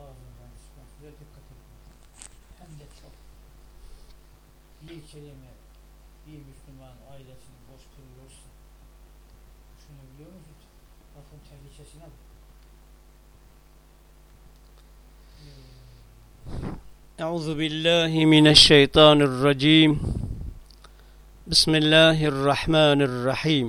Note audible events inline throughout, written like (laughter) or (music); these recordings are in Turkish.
ağzından çıkan söze dikkat edin. Hem de çok. Bir kelime bir Müslüman ailesini boş kırıyorsa şunu biliyor musunuz? Bakın tehlikesine bak. أعوذ بالله من الشيطان الرجيم بسم الله الرحمن الرحيم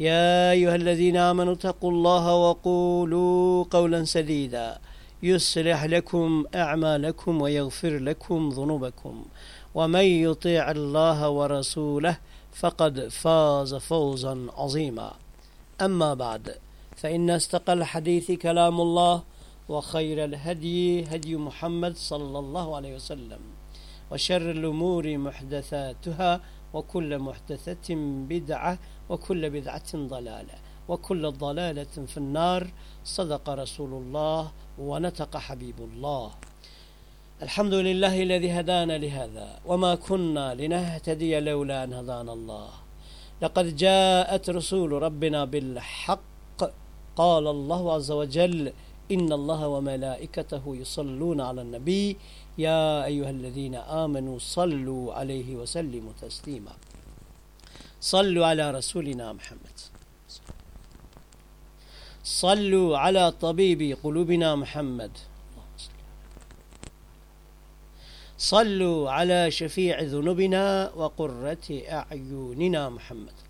يا أيها الذين آمنوا اتقوا الله وقولوا قولا سديدا. يصلح لكم أعمالكم ويغفر لكم ذنوبكم. ومن يطيع الله ورسوله فقد فاز فوزا عظيما. أما بعد فإن استقى الحديث كلام الله وخير الهدي هدي محمد صلى الله عليه وسلم وشر الأمور محدثاتها وكل محدثة بدعة وكل بدعة ضلالة وكل ضلالة في النار. صدق رسول الله ونطق حبيب الله. الحمد لله الذي هدانا لهذا وما كنا لنهتدي لولا أن هدانا الله. لقد جاءت رسول ربنا بالحق. قال الله عز وجل إن الله وملائكته يصلون على النبي. يا أيها الذين آمنوا صلوا عليه وسلموا تسليما. صلوا على رسولنا محمد. صلوا على طبيب قلوبنا محمد. صلوا على شفيع ذنوبنا وقرة أعيننا محمد.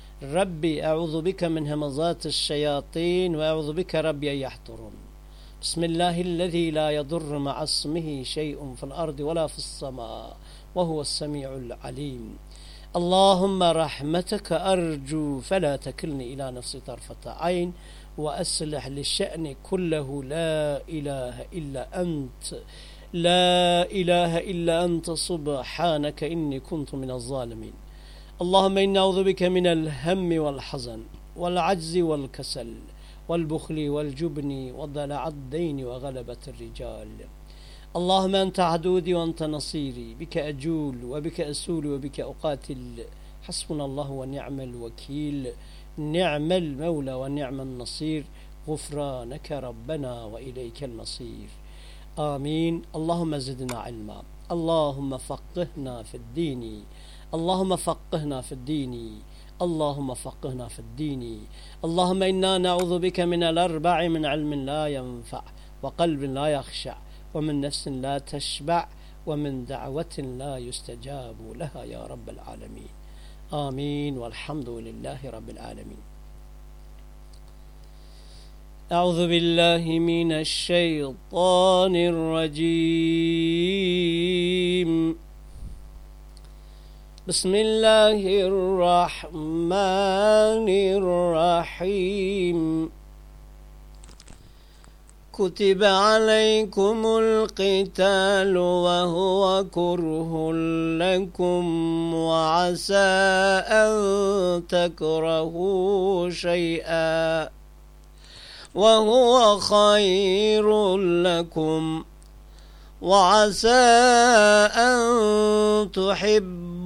ربي أعوذ بك من همزات الشياطين وأعوذ بك ربي أن يحضرون. بسم الله الذي لا يضر مع اسمه شيء في الأرض ولا في السماء وهو السميع العليم. اللهم رحمتك أرجو فلا تكلني إلى نفسي طرفة عين وأصلح للشأن كله. لا إله إلا أنت لا إله إلا أنت. سبحانك إني كنت من الظالمين. اللهم إني أعوذ بك من الهم والحزن والعجز والكسل والبخل والجبن وضلع الدين وغلبة الرجال. اللهم أنت عدودي وأنت نصيري بك أجول وبك أسول وبك أقاتل. حسبنا الله ونعم الوكيل. نعم المولى ونعم النصير. غفرانك ربنا وإليك المصير. آمين. اللهم زدنا علما. اللهم فقهنا في الدين. اللهم فقهنا في الدين. اللهم فقهنا في الدين. اللهم إنا نعوذ بك من الأربع من علم لا ينفع وقلب لا يخشع ومن نفس لا تشبع ومن دعوة لا يستجاب لها يا رب العالمين. آمين. والحمد لله رب العالمين. أعوذ بالله من الشيطان الرجيم. بسم الله الرحمن الرحيم كتب عليكم القتال وهو كره لكم وعسى أن تكرهوا شيئا وهو خير لكم وعسى أن تحبوا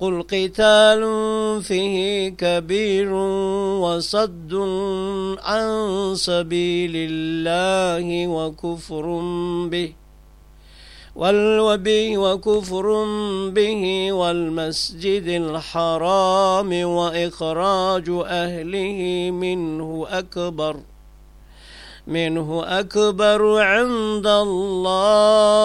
قل قتال فيه كبير وصد عن سبيل الله وكفر به والوبي وكفر به والمسجد الحرام وإخراج أهله منه أكبر منه أكبر عند الله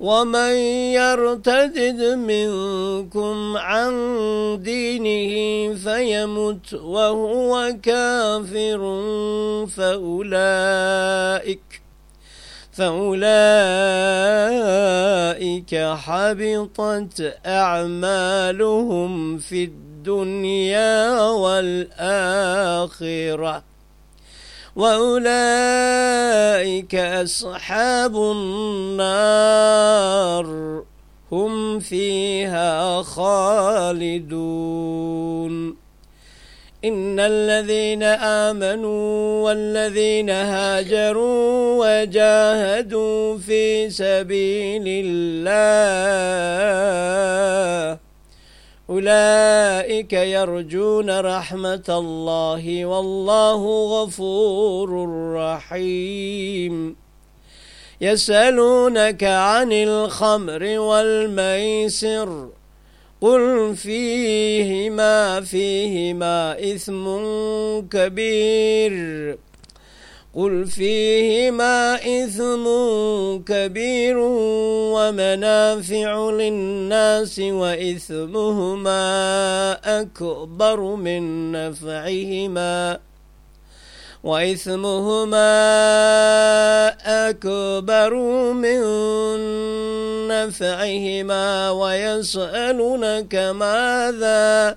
ومن يرتد منكم عن دينه فيمت وهو كافر فأولئك فأولئك حبطت أعمالهم في الدنيا والآخرة. وأولئك أصحاب النار هم فيها خالدون إن الذين آمنوا والذين هاجروا وجاهدوا في سبيل الله أولئك يرجون رحمة الله والله غفور رحيم. يسألونك عن الخمر والميسر قل فيهما فيهما إثم كبير. قل فيهما إثم كبير ومنافع للناس وإثمهما أكبر من نفعهما وإثمهما أكبر من نفعهما ويسألونك ماذا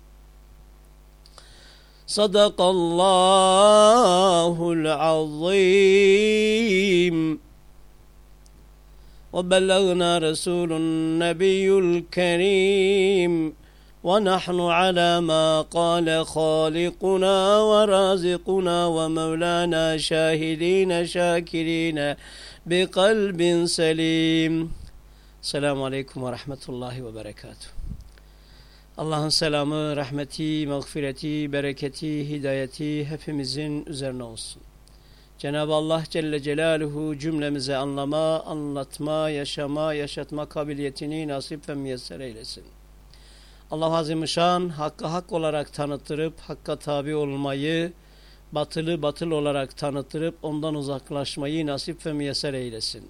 صدق الله العظيم. وبلغنا رسول النبي الكريم. ونحن على ما قال خالقنا ورازقنا ومولانا شاهدين شاكرين بقلب سليم. السلام عليكم ورحمة الله وبركاته. Allah'ın selamı, rahmeti, mağfireti, bereketi, hidayeti hepimizin üzerine olsun. Cenab-ı Allah Celle Celaluhu cümlemize anlama, anlatma, yaşama, yaşatma kabiliyetini nasip ve müyesser eylesin. Allah Azimüşşan hakkı hak olarak tanıttırıp hakka tabi olmayı, batılı batıl olarak tanıttırıp ondan uzaklaşmayı nasip ve müyesser eylesin.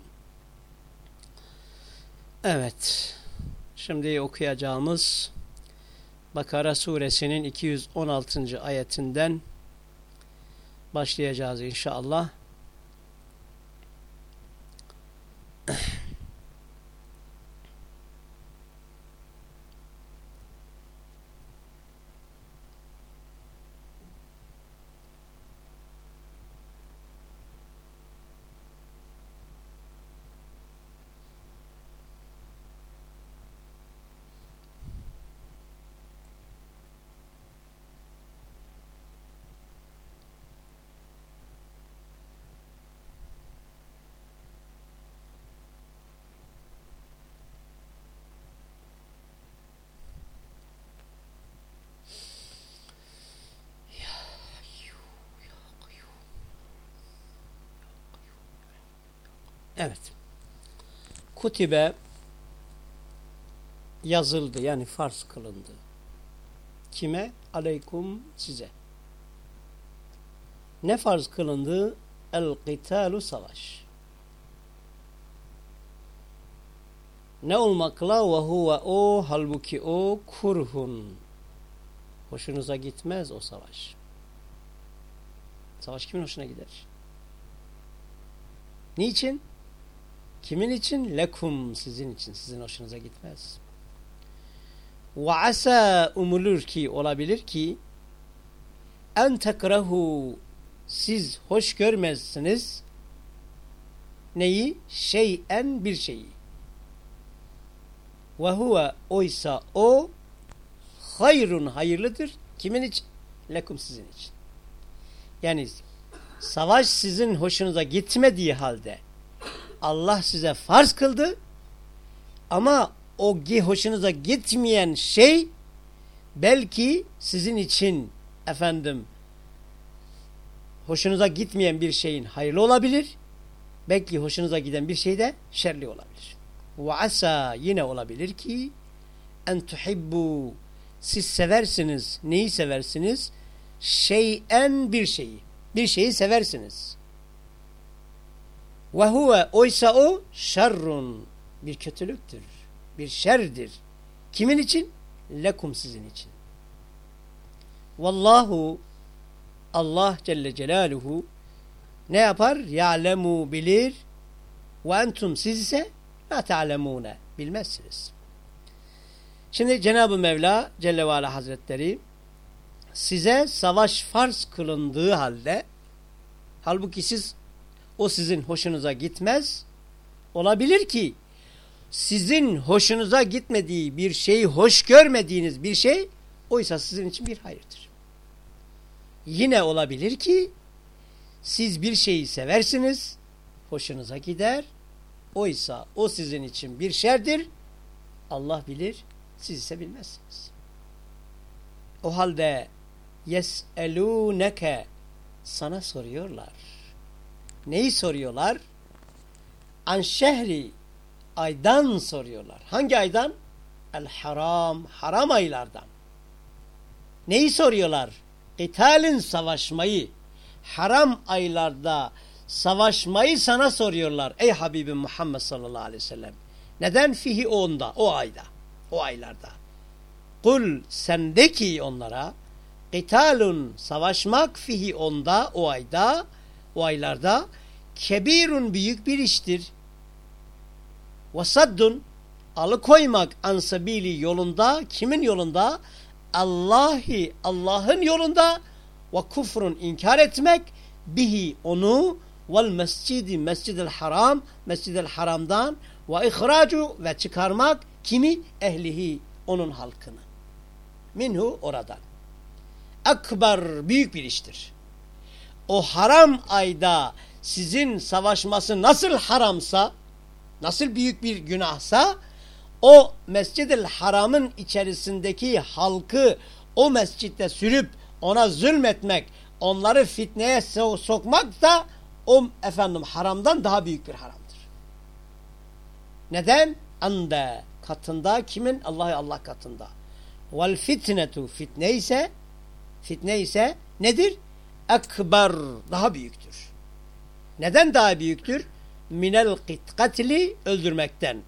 Evet, şimdi okuyacağımız Bakara suresinin 216. ayetinden başlayacağız inşallah. Kutibe yazıldı yani farz kılındı. Kime? Aleykum size. Ne farz kılındı? El-qitalu savaş. Ne olmakla? Ve huve o halbuki o kurhun. Hoşunuza gitmez o savaş. Savaş kimin hoşuna gider? Niçin? Kimin için? Lekum sizin için. Sizin hoşunuza gitmez. Ve asa umulur ki olabilir ki en tekrahu siz hoş görmezsiniz neyi? Şeyen bir şeyi. Ve huve oysa o hayrun hayırlıdır. Kimin için? Lekum sizin için. Yani savaş sizin hoşunuza gitmediği halde Allah size farz kıldı ama o hoşunuza gitmeyen şey belki sizin için efendim hoşunuza gitmeyen bir şeyin hayırlı olabilir. Belki hoşunuza giden bir şey de şerli olabilir. Ve asa yine olabilir ki en tuhibbu siz seversiniz. Neyi seversiniz? Şeyen bir şeyi. Bir şeyi seversiniz. Ve huve oysa o şerrun bir kötülüktür. Bir şerdir. Kimin için? Lekum sizin için. Vallahu Allah Celle Celaluhu ne yapar? Ya'lemu bilir ve entum siz ise la ta'lemune bilmezsiniz. Şimdi Cenab-ı Mevla Celle ve Ala Hazretleri size savaş farz kılındığı halde halbuki siz o sizin hoşunuza gitmez olabilir ki sizin hoşunuza gitmediği bir şeyi hoş görmediğiniz bir şey oysa sizin için bir hayırdır. Yine olabilir ki siz bir şeyi seversiniz, hoşunuza gider, oysa o sizin için bir şerdir. Allah bilir, siz ise bilmezsiniz. O halde yes'elûneke sana soruyorlar. Neyi soruyorlar? An şehri aydan soruyorlar. Hangi aydan? El haram, haram aylardan. Neyi soruyorlar? Qitalin savaşmayı, haram aylarda savaşmayı sana soruyorlar. Ey Habibim Muhammed sallallahu aleyhi ve sellem. Neden? Fihi onda, o ayda, o aylarda. Kul sen de ki onlara, Qitalun savaşmak fihi onda, o ayda, o aylarda, kebirun büyük bir iştir. Vasaddun alıkoymak ansabili yolunda, kimin yolunda? Allahi, Allah'ın yolunda. Ve kufrun inkar etmek bihi onu. Vel mescidi mescidil haram mescidil haramdan. Ve ihracu ve çıkarmak kimi? Ehlihi onun halkını. Minhu oradan. Akbar büyük bir iştir o haram ayda sizin savaşması nasıl haramsa nasıl büyük bir günahsa o mescid haramın içerisindeki halkı o mescitte sürüp ona zulmetmek, onları fitneye so sokmak da o efendim haramdan daha büyük bir haramdır. Neden? Ande katında kimin? Allah Allah katında. Vel fitnetu fitne ise fitne ise nedir? Ekber daha büyüktür. Neden daha büyüktür? Minel katli öldürmekten.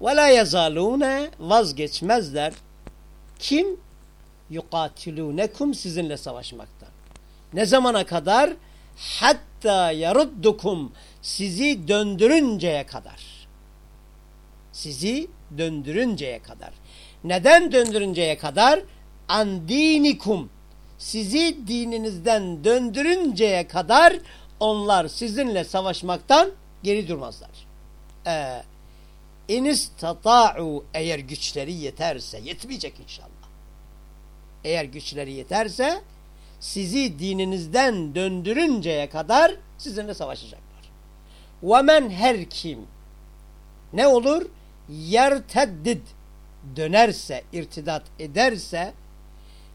Ve la yazalune vazgeçmezler. Kim? Yukatilunekum sizinle savaşmaktan. Ne zamana kadar? Hatta yaruddukum sizi döndürünceye kadar. Sizi döndürünceye kadar. Neden döndürünceye kadar? Andinikum sizi dininizden döndürünceye kadar onlar sizinle savaşmaktan geri durmazlar. Ee, İnistata'u eğer güçleri yeterse, yetmeyecek inşallah. Eğer güçleri yeterse sizi dininizden döndürünceye kadar sizinle savaşacaklar. وَمَنْ her kim ne olur? Yerteddid dönerse, irtidat ederse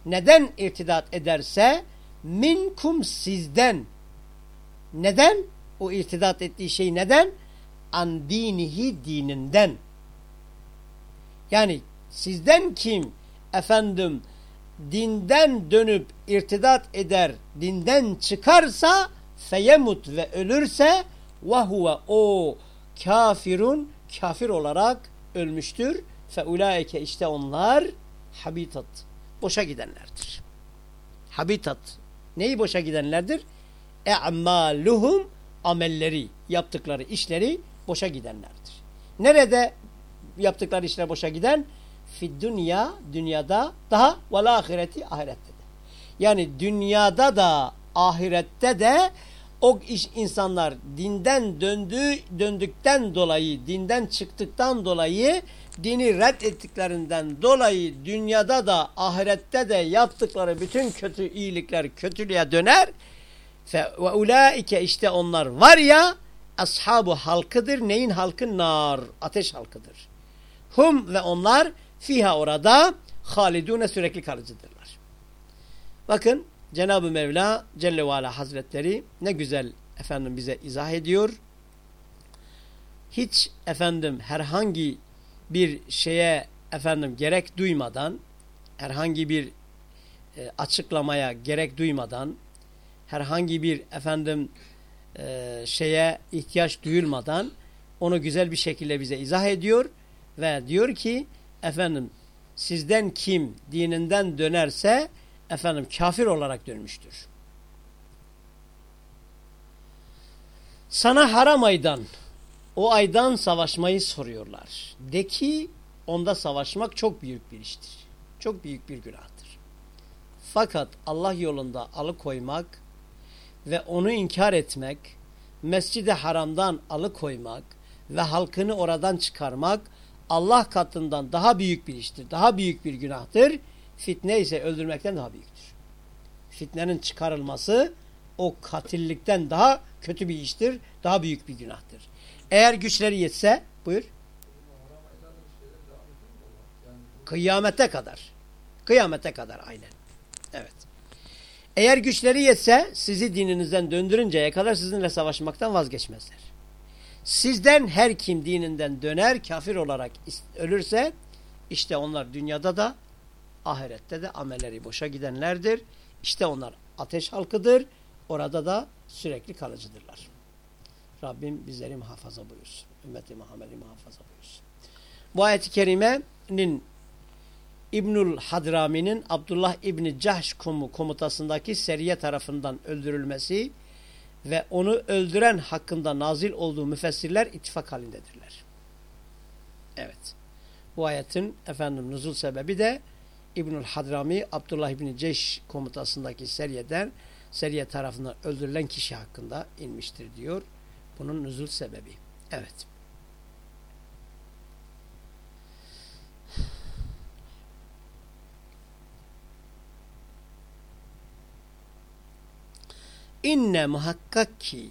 neden irtidat ederse minkum sizden neden? O irtidat ettiği şey neden? an dinihi dininden. Yani sizden kim efendim dinden dönüp irtidat eder, dinden çıkarsa feyemut ve ölürse ve huve o kafirun kafir olarak ölmüştür. Fe ulaike işte onlar habitat boşa gidenlerdir. Habitat neyi boşa gidenlerdir? E'maluhum amelleri, yaptıkları işleri boşa gidenlerdir. Nerede yaptıkları işler boşa giden? Fi dünya, dünyada daha ve ahireti ahirette de. Yani dünyada da ahirette de o iş insanlar dinden döndüğü döndükten dolayı, dinden çıktıktan dolayı, dini reddettiklerinden dolayı dünyada da ahirette de yaptıkları bütün kötü iyilikler kötülüğe döner. Ve ulaike işte onlar var ya ashabu halkıdır. Neyin halkı? Nar. Ateş halkıdır. Hum ve onlar fiha orada halidune sürekli kalıcıdırlar. Bakın Cenab-ı Mevla Celle ve Ala Hazretleri ne güzel efendim bize izah ediyor. Hiç efendim herhangi bir şeye efendim gerek duymadan herhangi bir e, açıklamaya gerek duymadan herhangi bir efendim e, şeye ihtiyaç duyulmadan onu güzel bir şekilde bize izah ediyor ve diyor ki efendim sizden kim dininden dönerse efendim kafir olarak dönmüştür. Sana haram aydan o aydan savaşmayı soruyorlar. De ki onda savaşmak çok büyük bir iştir. Çok büyük bir günahtır. Fakat Allah yolunda alıkoymak ve onu inkar etmek, mescidi haramdan alıkoymak ve halkını oradan çıkarmak Allah katından daha büyük bir iştir. Daha büyük bir günahtır. Fitne ise öldürmekten daha büyüktür. Fitnenin çıkarılması o katillikten daha kötü bir iştir. Daha büyük bir günahtır. Eğer güçleri yetse buyur. Kıyamete kadar. Kıyamete kadar aynen. Evet. Eğer güçleri yetse sizi dininizden döndürünceye kadar sizinle savaşmaktan vazgeçmezler. Sizden her kim dininden döner kafir olarak ölürse işte onlar dünyada da ahirette de amelleri boşa gidenlerdir. İşte onlar ateş halkıdır. Orada da sürekli kalıcıdırlar. Rabbim bizleri muhafaza buyursun. Ümmeti Muhammed'i muhafaza buyursun. Bu ayet-i kerimenin İbnül Hadrami'nin Abdullah İbni Cahş komutasındaki seriye tarafından öldürülmesi ve onu öldüren hakkında nazil olduğu müfessirler ittifak halindedirler. Evet. Bu ayetin efendim nuzul sebebi de İbnül Hadrami Abdullah İbni Ceş komutasındaki seriyeden seriye tarafından öldürülen kişi hakkında inmiştir diyor. Bunun nüzul sebebi. Evet. İnne muhakkak ki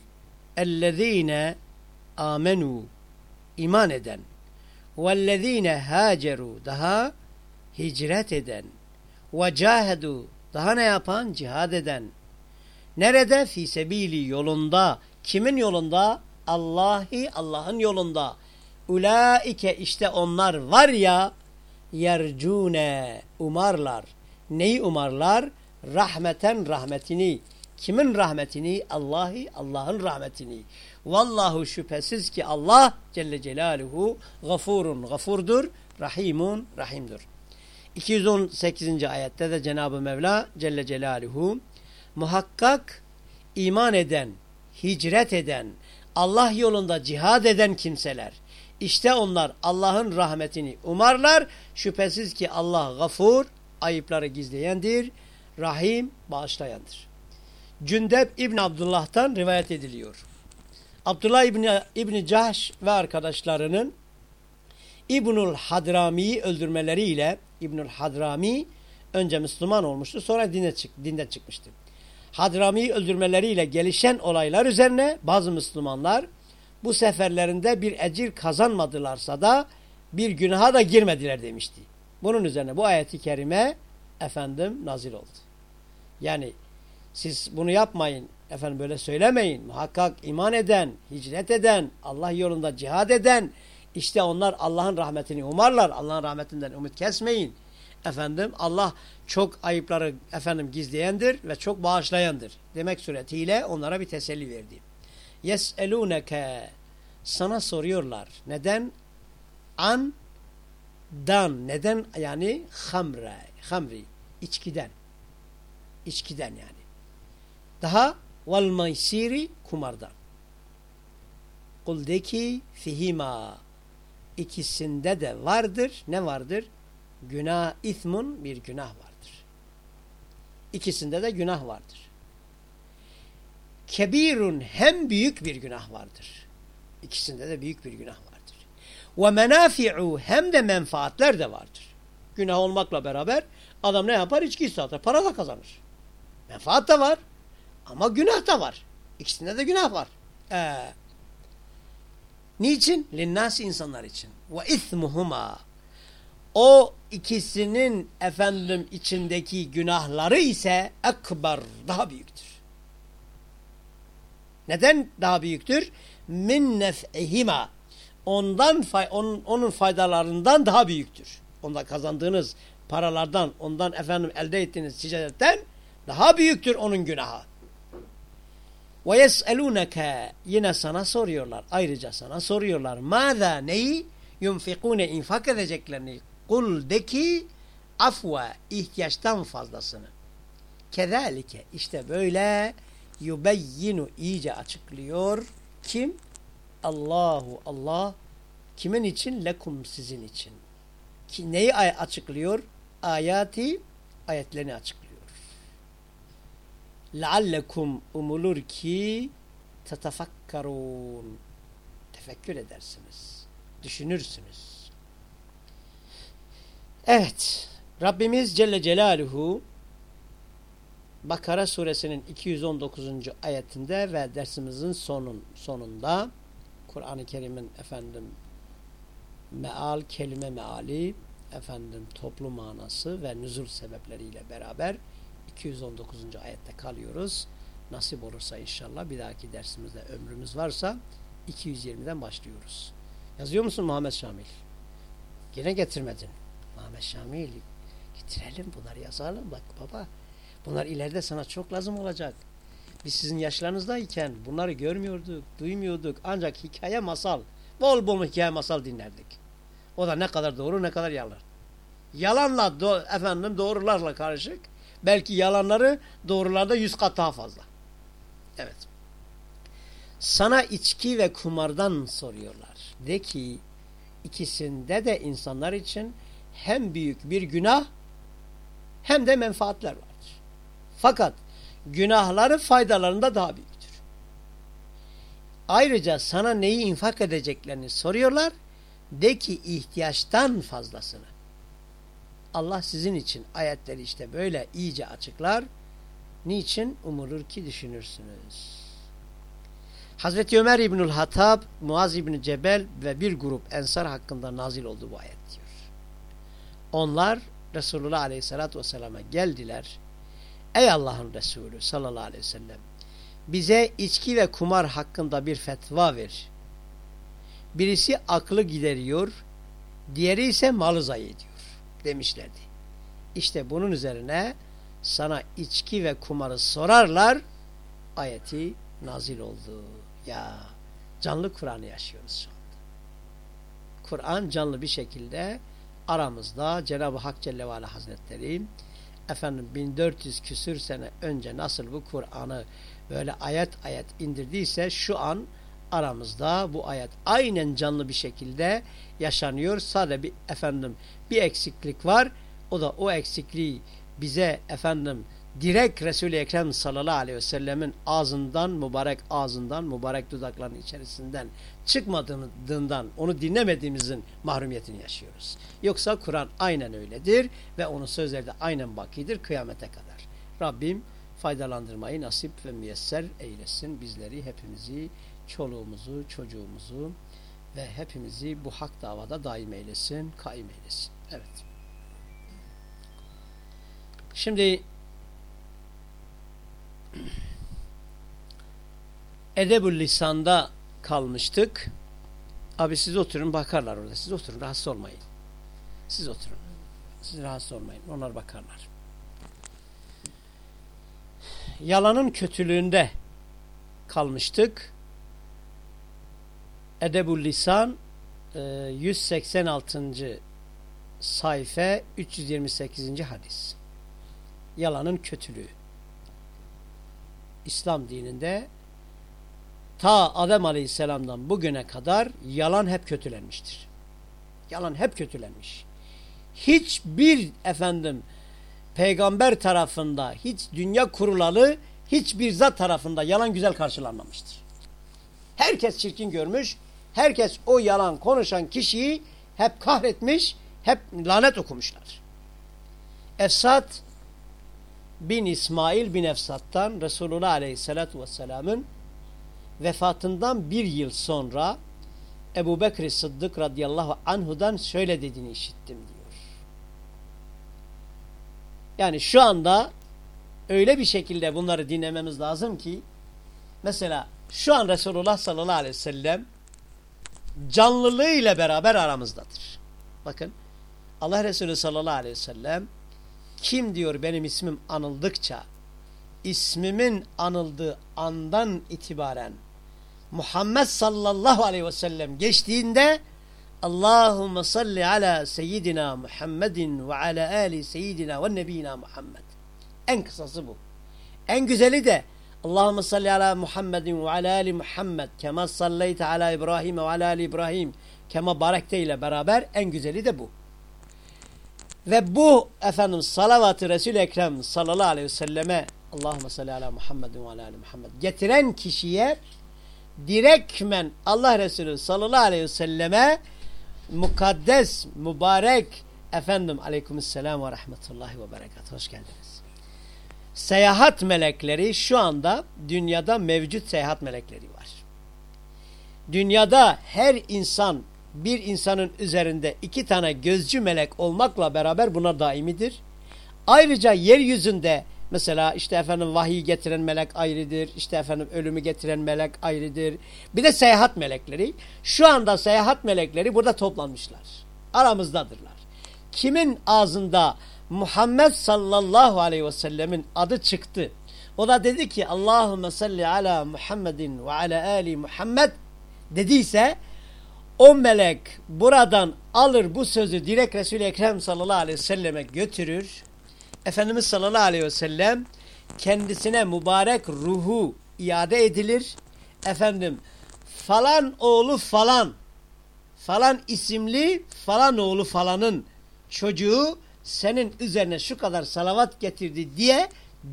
ellezine amenu iman eden vellezine haceru daha hicret eden ve cahedu daha ne yapan cihad eden nerede fi sebili yolunda kimin yolunda Allah'ı Allah'ın yolunda ulaike işte onlar var ya yercune umarlar neyi umarlar rahmeten rahmetini Kimin rahmetini? Allah'ı, Allah'ın rahmetini. Vallahu şüphesiz ki Allah Celle Celaluhu gafurun gafurdur, rahimun rahimdur. 218. ayette de Cenab-ı Mevla Celle Celaluhu muhakkak iman eden, hicret eden, Allah yolunda cihad eden kimseler. İşte onlar Allah'ın rahmetini umarlar. Şüphesiz ki Allah gafur, ayıpları gizleyendir, rahim, bağışlayandır. Cündep İbn Abdullah'tan rivayet ediliyor. Abdullah İbni, İbni Cahş ve arkadaşlarının İbnül Hadrami'yi öldürmeleriyle İbnül Hadrami önce Müslüman olmuştu sonra dine çık, dinden çıkmıştı. Hadrami'yi öldürmeleriyle gelişen olaylar üzerine bazı Müslümanlar bu seferlerinde bir ecir kazanmadılarsa da bir günaha da girmediler demişti. Bunun üzerine bu ayeti kerime efendim nazil oldu. Yani Siz bunu yapmayın. Efendim böyle söylemeyin. Muhakkak iman eden, hicret eden, Allah yolunda cihad eden işte onlar Allah'ın rahmetini umarlar. Allah'ın rahmetinden umut kesmeyin. Efendim Allah çok ayıpları efendim gizleyendir ve çok bağışlayandır. Demek suretiyle onlara bir teselli verdi. Yes'elûneke sana soruyorlar. Neden? An dan. Neden? Yani hamre. Hamri. içkiden. İçkiden yani. Daha vel maysiri kumardan. Kul de ki fihima ikisinde de vardır. Ne vardır? Günah, ithmun bir günah vardır. İkisinde de günah vardır. Kebirun hem büyük bir günah vardır. İkisinde de büyük bir günah vardır. Ve menafi'u hem de menfaatler de vardır. Günah olmakla beraber adam ne yapar? İçki satar. Para da kazanır. Menfaat da var. Ama günah da var. İkisinde de günah var. Ee, niçin? Linnas insanlar için. Ve ismuhuma. O ikisinin efendim içindeki günahları ise ekber daha büyüktür. Neden daha büyüktür? Min nef'ihima. Ondan onun, onun faydalarından daha büyüktür. Onda kazandığınız paralardan, ondan efendim elde ettiğiniz ticaretten daha büyüktür onun günahı. Ve yes'elûneke yine sana soruyorlar. Ayrıca sana soruyorlar. Mâzâ neyi? Yunfikûne infak edeceklerini. Kul de ki afva ihtiyaçtan fazlasını. Kezalike işte böyle yubeyyinu iyice açıklıyor. Kim? Allahu Allah kimin için? Lekum sizin için. Ki, neyi açıklıyor? Ayati ayetlerini açıklıyor. Leallekum umulur ki tetefakkarun. Tefekkür edersiniz. Düşünürsünüz. Evet. Rabbimiz Celle Celaluhu Bakara suresinin 219. ayetinde ve dersimizin sonun, sonunda Kur'an-ı Kerim'in efendim meal, kelime meali, efendim toplu manası ve nüzul sebepleriyle beraber 219. ayette kalıyoruz. Nasip olursa inşallah bir dahaki dersimizde ömrümüz varsa 220'den başlıyoruz. Yazıyor musun Muhammed Şamil? Yine getirmedin. Muhammed Şamil getirelim bunları yazalım bak baba. Bunlar ileride sana çok lazım olacak. Biz sizin yaşlarınızdayken bunları görmüyorduk, duymuyorduk. Ancak hikaye masal, bol bol hikaye masal dinlerdik. O da ne kadar doğru ne kadar yalan. Yalanla do efendim doğrularla karışık Belki yalanları doğrularda yüz kat daha fazla. Evet. Sana içki ve kumardan soruyorlar. De ki ikisinde de insanlar için hem büyük bir günah hem de menfaatler vardır. Fakat günahları faydalarında daha büyüktür. Ayrıca sana neyi infak edeceklerini soruyorlar. De ki ihtiyaçtan fazlasını. Allah sizin için ayetleri işte böyle iyice açıklar. Niçin? Umulur ki düşünürsünüz. Hazreti Ömer İbnül Hatab, Muaz İbni Cebel ve bir grup ensar hakkında nazil oldu bu ayet. Onlar Resulullah Aleyhisselatü Vesselam'a geldiler. Ey Allah'ın Resulü sallallahu aleyhi ve sellem bize içki ve kumar hakkında bir fetva ver. Birisi aklı gideriyor, diğeri ise malı zayi ediyor demişlerdi. İşte bunun üzerine sana içki ve kumarı sorarlar ayeti nazil oldu. Ya canlı Kur'an'ı yaşıyoruz şu anda. Kur'an canlı bir şekilde aramızda Cenab-ı Hak Celle ve Hazretleri efendim 1400 küsür sene önce nasıl bu Kur'an'ı böyle ayet ayet indirdiyse şu an aramızda bu ayet aynen canlı bir şekilde yaşanıyor. Sadece bir efendim bir eksiklik var. O da o eksikliği bize efendim direkt Resul-i Ekrem sallallahu aleyhi ve sellemin ağzından, mübarek ağzından, mübarek dudaklarının içerisinden çıkmadığından, onu dinlemediğimizin mahrumiyetini yaşıyoruz. Yoksa Kur'an aynen öyledir ve onun sözleri de aynen bakidir kıyamete kadar. Rabbim faydalandırmayı nasip ve müyesser eylesin bizleri, hepimizi çoluğumuzu, çocuğumuzu ve hepimizi bu hak davada daim eylesin, kaim eylesin. Evet. Şimdi Edebül Lisan'da kalmıştık. Abi siz oturun bakarlar orada. Siz oturun rahatsız olmayın. Siz oturun. Siz rahatsız olmayın. Onlar bakarlar. Yalanın kötülüğünde kalmıştık. Edebül Lisan 186. E, sayfa 328. hadis. Yalanın kötülüğü. İslam dininde ta Adem Aleyhisselam'dan bugüne kadar yalan hep kötülenmiştir. Yalan hep kötülenmiş. Hiçbir efendim peygamber tarafında, hiç dünya kurulalı hiçbir zat tarafında yalan güzel karşılanmamıştır. Herkes çirkin görmüş, herkes o yalan konuşan kişiyi hep kahretmiş, hep lanet okumuşlar. Efsat bin İsmail bin Efsat'tan Resulullah Aleyhisselatü Vesselam'ın vefatından bir yıl sonra Ebu Bekir Sıddık radıyallahu anhudan şöyle dediğini işittim diyor. Yani şu anda öyle bir şekilde bunları dinlememiz lazım ki mesela şu an Resulullah sallallahu aleyhi ve sellem canlılığı ile beraber aramızdadır. Bakın Allah Resulü sallallahu aleyhi ve sellem kim diyor benim ismim anıldıkça ismimin anıldığı andan itibaren Muhammed sallallahu aleyhi ve sellem geçtiğinde Allahümme salli ala seyyidina Muhammedin ve ala ali seyyidina ve nebiyina Muhammed. En kısası bu. En güzeli de Allahümme salli ala Muhammedin ve ala ali Muhammed kema salleyte ala İbrahim ve ala ali İbrahim kema barekte ile beraber en güzeli de bu. Ve bu efendim salavatı Resul-i Ekrem sallallahu aleyhi ve selleme Allahümme salli ala Muhammedin ve ala ali Muhammed getiren kişiye direktmen Allah Resulü sallallahu aleyhi ve selleme mukaddes, mübarek efendim aleykümselam ve rahmetullahi ve berekat. Hoş geldiniz. Seyahat melekleri şu anda dünyada mevcut seyahat melekleri var. Dünyada her insan bir insanın üzerinde iki tane gözcü melek olmakla beraber buna daimidir. Ayrıca yeryüzünde Mesela işte efendim vahiy getiren melek ayrıdır. İşte efendim ölümü getiren melek ayrıdır. Bir de seyahat melekleri. Şu anda seyahat melekleri burada toplanmışlar. Aramızdadırlar. Kimin ağzında Muhammed sallallahu aleyhi ve sellemin adı çıktı. O da dedi ki Allahümme salli ala Muhammedin ve ala ali Muhammed dediyse o melek buradan alır bu sözü direkt Resul-i Ekrem sallallahu aleyhi ve selleme götürür Efendimiz sallallahu aleyhi ve sellem kendisine mübarek ruhu iade edilir. Efendim falan oğlu falan falan isimli falan oğlu falanın çocuğu senin üzerine şu kadar salavat getirdi diye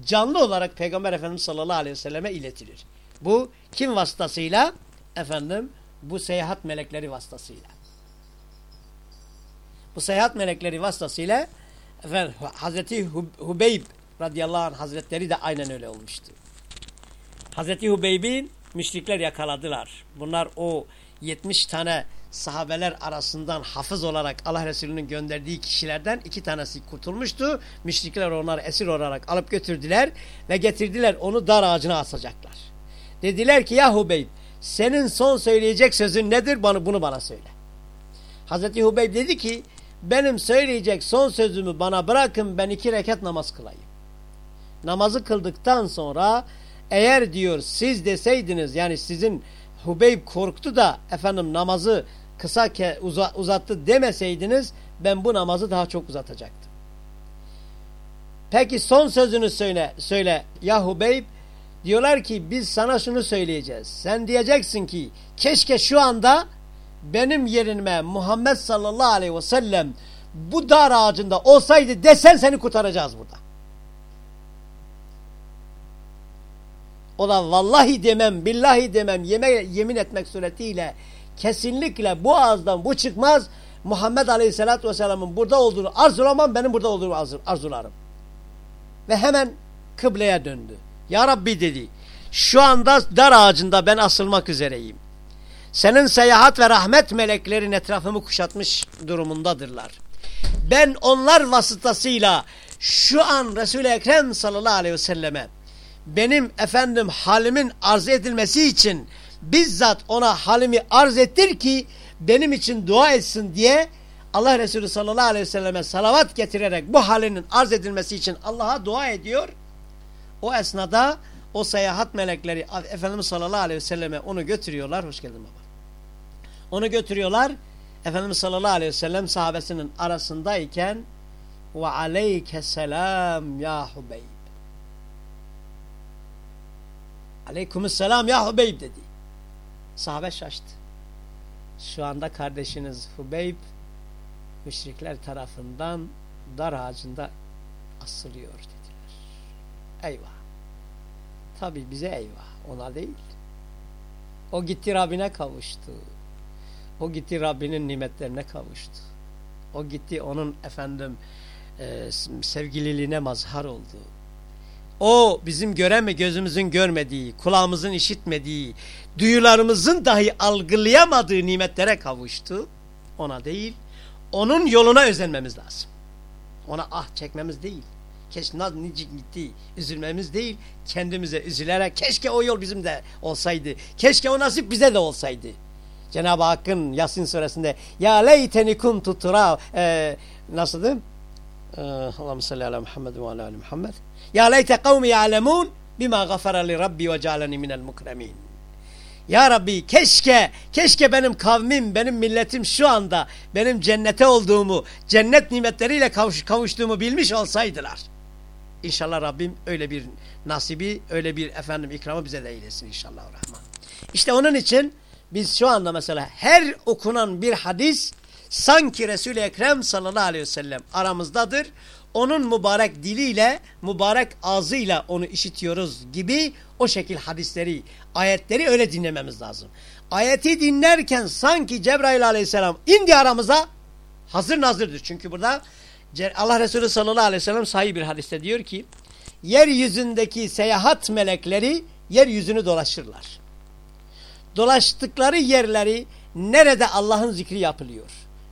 canlı olarak Peygamber Efendimiz sallallahu aleyhi ve selleme iletilir. Bu kim vasıtasıyla? Efendim bu seyahat melekleri vasıtasıyla. Bu seyahat melekleri vasıtasıyla Efendim, Hazreti Hubeyb radıyallahu anh hazretleri de aynen öyle olmuştu. Hazreti Hubeyb'in müşrikler yakaladılar. Bunlar o 70 tane sahabeler arasından hafız olarak Allah Resulü'nün gönderdiği kişilerden iki tanesi kurtulmuştu. Müşrikler onları esir olarak alıp götürdüler ve getirdiler onu dar ağacına asacaklar. Dediler ki ya Hubeyb senin son söyleyecek sözün nedir? Bana, bunu bana söyle. Hazreti Hubeyb dedi ki benim söyleyecek son sözümü bana bırakın ben iki rekat namaz kılayım. Namazı kıldıktan sonra eğer diyor siz deseydiniz yani sizin Hubeyb korktu da efendim namazı kısa ke uza, uzattı demeseydiniz ben bu namazı daha çok uzatacaktım. Peki son sözünü söyle, söyle ya Hubeyb diyorlar ki biz sana şunu söyleyeceğiz. Sen diyeceksin ki keşke şu anda benim yerime Muhammed sallallahu aleyhi ve sellem bu dar ağacında olsaydı desen seni kurtaracağız burada. O da vallahi demem, billahi demem, yeme, yemin etmek suretiyle kesinlikle bu ağızdan bu çıkmaz. Muhammed aleyhissalatü vesselamın burada olduğunu arzulamam, benim burada olduğumu arzularım. Ve hemen kıbleye döndü. Ya Rabbi dedi, şu anda dar ağacında ben asılmak üzereyim. Senin seyahat ve rahmet meleklerin etrafımı kuşatmış durumundadırlar. Ben onlar vasıtasıyla şu an Resul-i Ekrem sallallahu aleyhi ve selleme benim efendim halimin arz edilmesi için bizzat ona halimi arz ettir ki benim için dua etsin diye Allah Resulü sallallahu aleyhi ve selleme salavat getirerek bu halinin arz edilmesi için Allah'a dua ediyor. O esnada o seyahat melekleri Efendimiz sallallahu aleyhi ve selleme onu götürüyorlar. Hoş geldin baba. Onu götürüyorlar. Efendimiz sallallahu aleyhi ve sellem sahabesinin arasındayken ve aleyke selam ya Hubeyb. Aleykümselam ya Hubeyb dedi. Sahabe şaştı. Şu anda kardeşiniz Hubeyb müşrikler tarafından dar ağacında asılıyor dediler. Eyvah. Tabi bize eyvah. Ona değil. O gitti Rabbine kavuştu. O gitti Rabbinin nimetlerine kavuştu. O gitti onun efendim e, sevgililiğine mazhar oldu. O bizim göreme gözümüzün görmediği, kulağımızın işitmediği, duyularımızın dahi algılayamadığı nimetlere kavuştu. Ona değil, onun yoluna özenmemiz lazım. Ona ah çekmemiz değil. Keşke nicik gitti, üzülmemiz değil. Kendimize üzülerek keşke o yol bizim de olsaydı. Keşke o nasip bize de olsaydı. Cenab-ı Hakk'ın Yasin suresinde ya leyteni kuntu tura e, nasıldı? E, Allahümme salli ala Muhammed ve ala Muhammed. Ya leyte kavmi ya'lemun bima gafara li rabbi ve cealeni minel mukremin. Ya Rabbi keşke, keşke benim kavmim, benim milletim şu anda benim cennete olduğumu, cennet nimetleriyle kavuş, kavuştuğumu bilmiş olsaydılar. İnşallah Rabbim öyle bir nasibi, öyle bir efendim ikramı bize de eylesin inşallah rahman. İşte onun için biz şu anda mesela her okunan bir hadis sanki Resul-i Ekrem sallallahu aleyhi ve sellem aramızdadır. Onun mübarek diliyle, mübarek ağzıyla onu işitiyoruz gibi o şekil hadisleri, ayetleri öyle dinlememiz lazım. Ayeti dinlerken sanki Cebrail aleyhisselam indi aramıza hazır nazırdır. Çünkü burada Allah Resulü sallallahu aleyhi ve sellem sahih bir hadiste diyor ki yeryüzündeki seyahat melekleri yeryüzünü dolaşırlar. Dolaştıkları yerleri nerede Allah'ın zikri yapılıyor,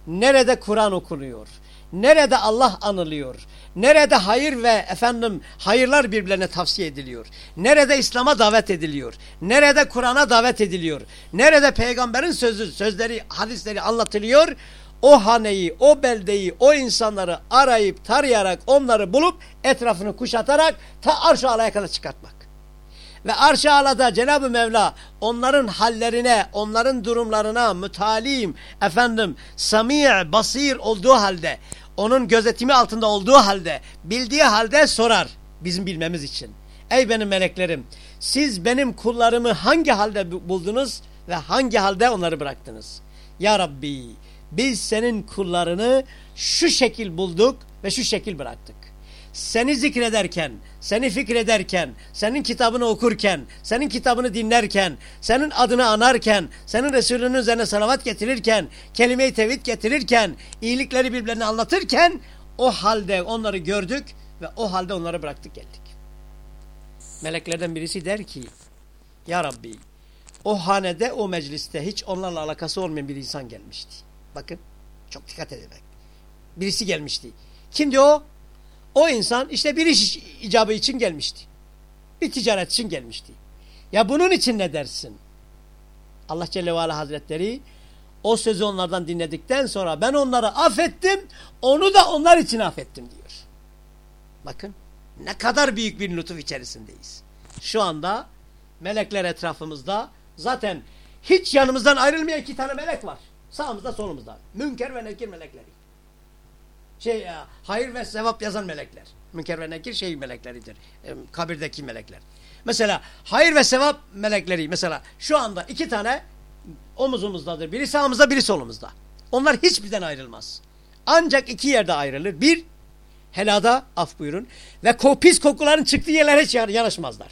nerede Kur'an okunuyor, nerede Allah anılıyor, nerede hayır ve efendim hayırlar birbirlerine tavsiye ediliyor, nerede İslam'a davet ediliyor, nerede Kur'an'a davet ediliyor, nerede peygamberin sözü, sözleri, hadisleri anlatılıyor, o haneyi, o beldeyi, o insanları arayıp tarayarak onları bulup etrafını kuşatarak ta arş-ı alaya kadar çıkartmak. Ve arş-ı alada Cenab-ı Mevla onların hallerine, onların durumlarına mütalim, efendim, sami' basir olduğu halde, onun gözetimi altında olduğu halde, bildiği halde sorar bizim bilmemiz için. Ey benim meleklerim, siz benim kullarımı hangi halde buldunuz ve hangi halde onları bıraktınız? Ya Rabbi, biz senin kullarını şu şekil bulduk ve şu şekil bıraktık. Seni zikrederken, seni fikrederken, senin kitabını okurken, senin kitabını dinlerken, senin adını anarken, senin Resulünün üzerine salavat getirirken, kelime-i tevhid getirirken, iyilikleri birbirlerine anlatırken o halde onları gördük ve o halde onları bıraktık geldik. Meleklerden birisi der ki, Ya Rabbi, o hanede, o mecliste hiç onlarla alakası olmayan bir insan gelmişti. Bakın çok dikkat edin. Birisi gelmişti. Kimdi o? O insan işte bir iş icabı için gelmişti. Bir ticaret için gelmişti. Ya bunun için ne dersin? Allah Celle ve Ala Hazretleri o sözü onlardan dinledikten sonra ben onları affettim, onu da onlar için affettim diyor. Bakın ne kadar büyük bir lütuf içerisindeyiz. Şu anda melekler etrafımızda zaten hiç yanımızdan ayrılmayan iki tane melek var. Sağımızda solumuzda. Münker ve nekir melekleri. Şey ya, hayır ve sevap yazan melekler. Münker ve nekir şey melekleridir. E, kabirdeki melekler. Mesela hayır ve sevap melekleri mesela şu anda iki tane omuzumuzdadır. Biri sağımızda biri solumuzda. Onlar hiçbirden ayrılmaz. Ancak iki yerde ayrılır. Bir helada af buyurun ve pis kokuların çıktığı yerlere hiç yanaşmazlar.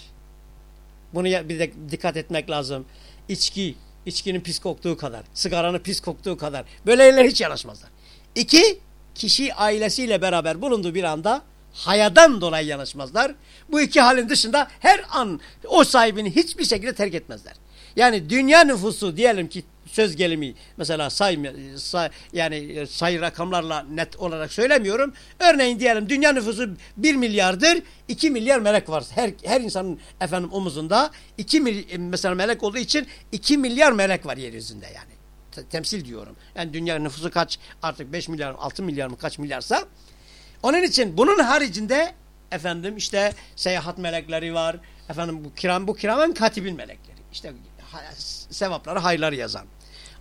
Bunu bir de dikkat etmek lazım. İçki, İçkinin pis koktuğu kadar, sigaranın pis koktuğu kadar. Böyle hiç yanaşmazlar. İki, kişi ailesiyle beraber bulunduğu bir anda hayadan dolayı yanaşmazlar. Bu iki halin dışında her an o sahibini hiçbir şekilde terk etmezler. Yani dünya nüfusu diyelim ki söz gelimi mesela say, say yani sayı rakamlarla net olarak söylemiyorum. Örneğin diyelim dünya nüfusu 1 milyardır. 2 milyar melek var. Her her insanın efendim omuzunda 2 mil, mesela melek olduğu için 2 milyar melek var yeryüzünde yani. Temsil diyorum. Yani dünya nüfusu kaç artık 5 milyar 6 milyar mı kaç milyarsa onun için bunun haricinde efendim işte seyahat melekleri var. Efendim bu kiram bu kiramen katibin melekleri. İşte sevapları hayırları yazan.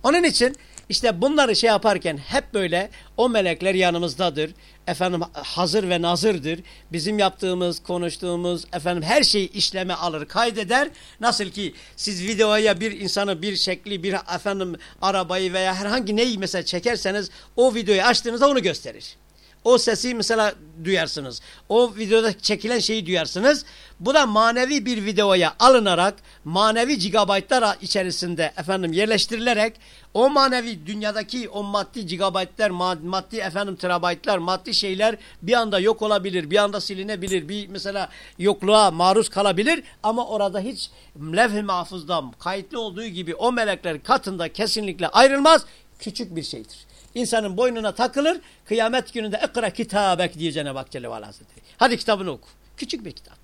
Onun için işte bunları şey yaparken hep böyle o melekler yanımızdadır. Efendim hazır ve nazırdır. Bizim yaptığımız, konuştuğumuz efendim her şeyi işleme alır, kaydeder. Nasıl ki siz videoya bir insanı bir şekli, bir efendim arabayı veya herhangi neyi mesela çekerseniz o videoyu açtığınızda onu gösterir. O sesi mesela duyarsınız. O videoda çekilen şeyi duyarsınız. Bu da manevi bir videoya alınarak manevi gigabaytlar içerisinde efendim yerleştirilerek o manevi dünyadaki o maddi gigabaytlar, maddi efendim terabaytlar, maddi şeyler bir anda yok olabilir, bir anda silinebilir, bir mesela yokluğa maruz kalabilir ama orada hiç levh-i mahfuzda kayıtlı olduğu gibi o melekler katında kesinlikle ayrılmaz. Küçük bir şeydir insanın boynuna takılır. Kıyamet gününde ikra kitabek diye Cenab-ı Hak Celle Hazretleri. Hadi kitabını oku. Küçük bir kitap.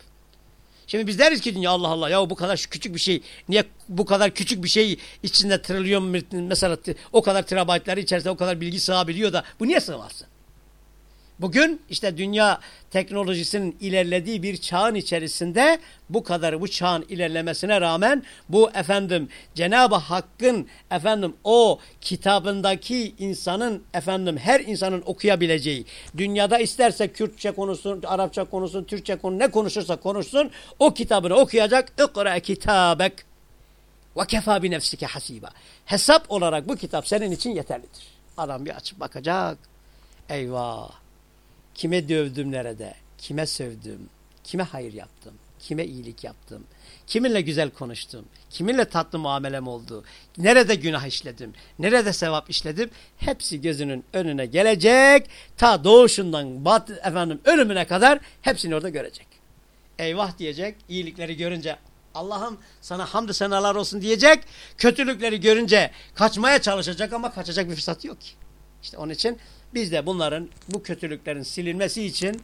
Şimdi biz deriz ki dünya Allah Allah ya bu kadar küçük bir şey niye bu kadar küçük bir şey içinde trilyon mesela o kadar terabaytları içerisinde o kadar bilgi sığabiliyor da bu niye sığmazsın? Bugün işte dünya teknolojisinin ilerlediği bir çağın içerisinde bu kadar bu çağın ilerlemesine rağmen bu efendim Cenab-ı Hakk'ın efendim o kitabındaki insanın efendim her insanın okuyabileceği dünyada isterse Kürtçe konuşsun, Arapça konuşsun, Türkçe konuşsun ne konuşursa konuşsun o kitabını okuyacak. İkra kitabek ve kefa bi nefsike hasiba. Hesap olarak bu kitap senin için yeterlidir. Adam bir açıp bakacak. Eyvah Kime dövdüm nerede? Kime sövdüm? Kime hayır yaptım? Kime iyilik yaptım? Kiminle güzel konuştum? Kiminle tatlı muamelem oldu? Nerede günah işledim? Nerede sevap işledim? Hepsi gözünün önüne gelecek. Ta doğuşundan bat, efendim ölümüne kadar hepsini orada görecek. Eyvah diyecek. iyilikleri görünce Allah'ım sana hamdü senalar olsun diyecek. Kötülükleri görünce kaçmaya çalışacak ama kaçacak bir fırsatı yok ki. İşte onun için biz de bunların bu kötülüklerin silinmesi için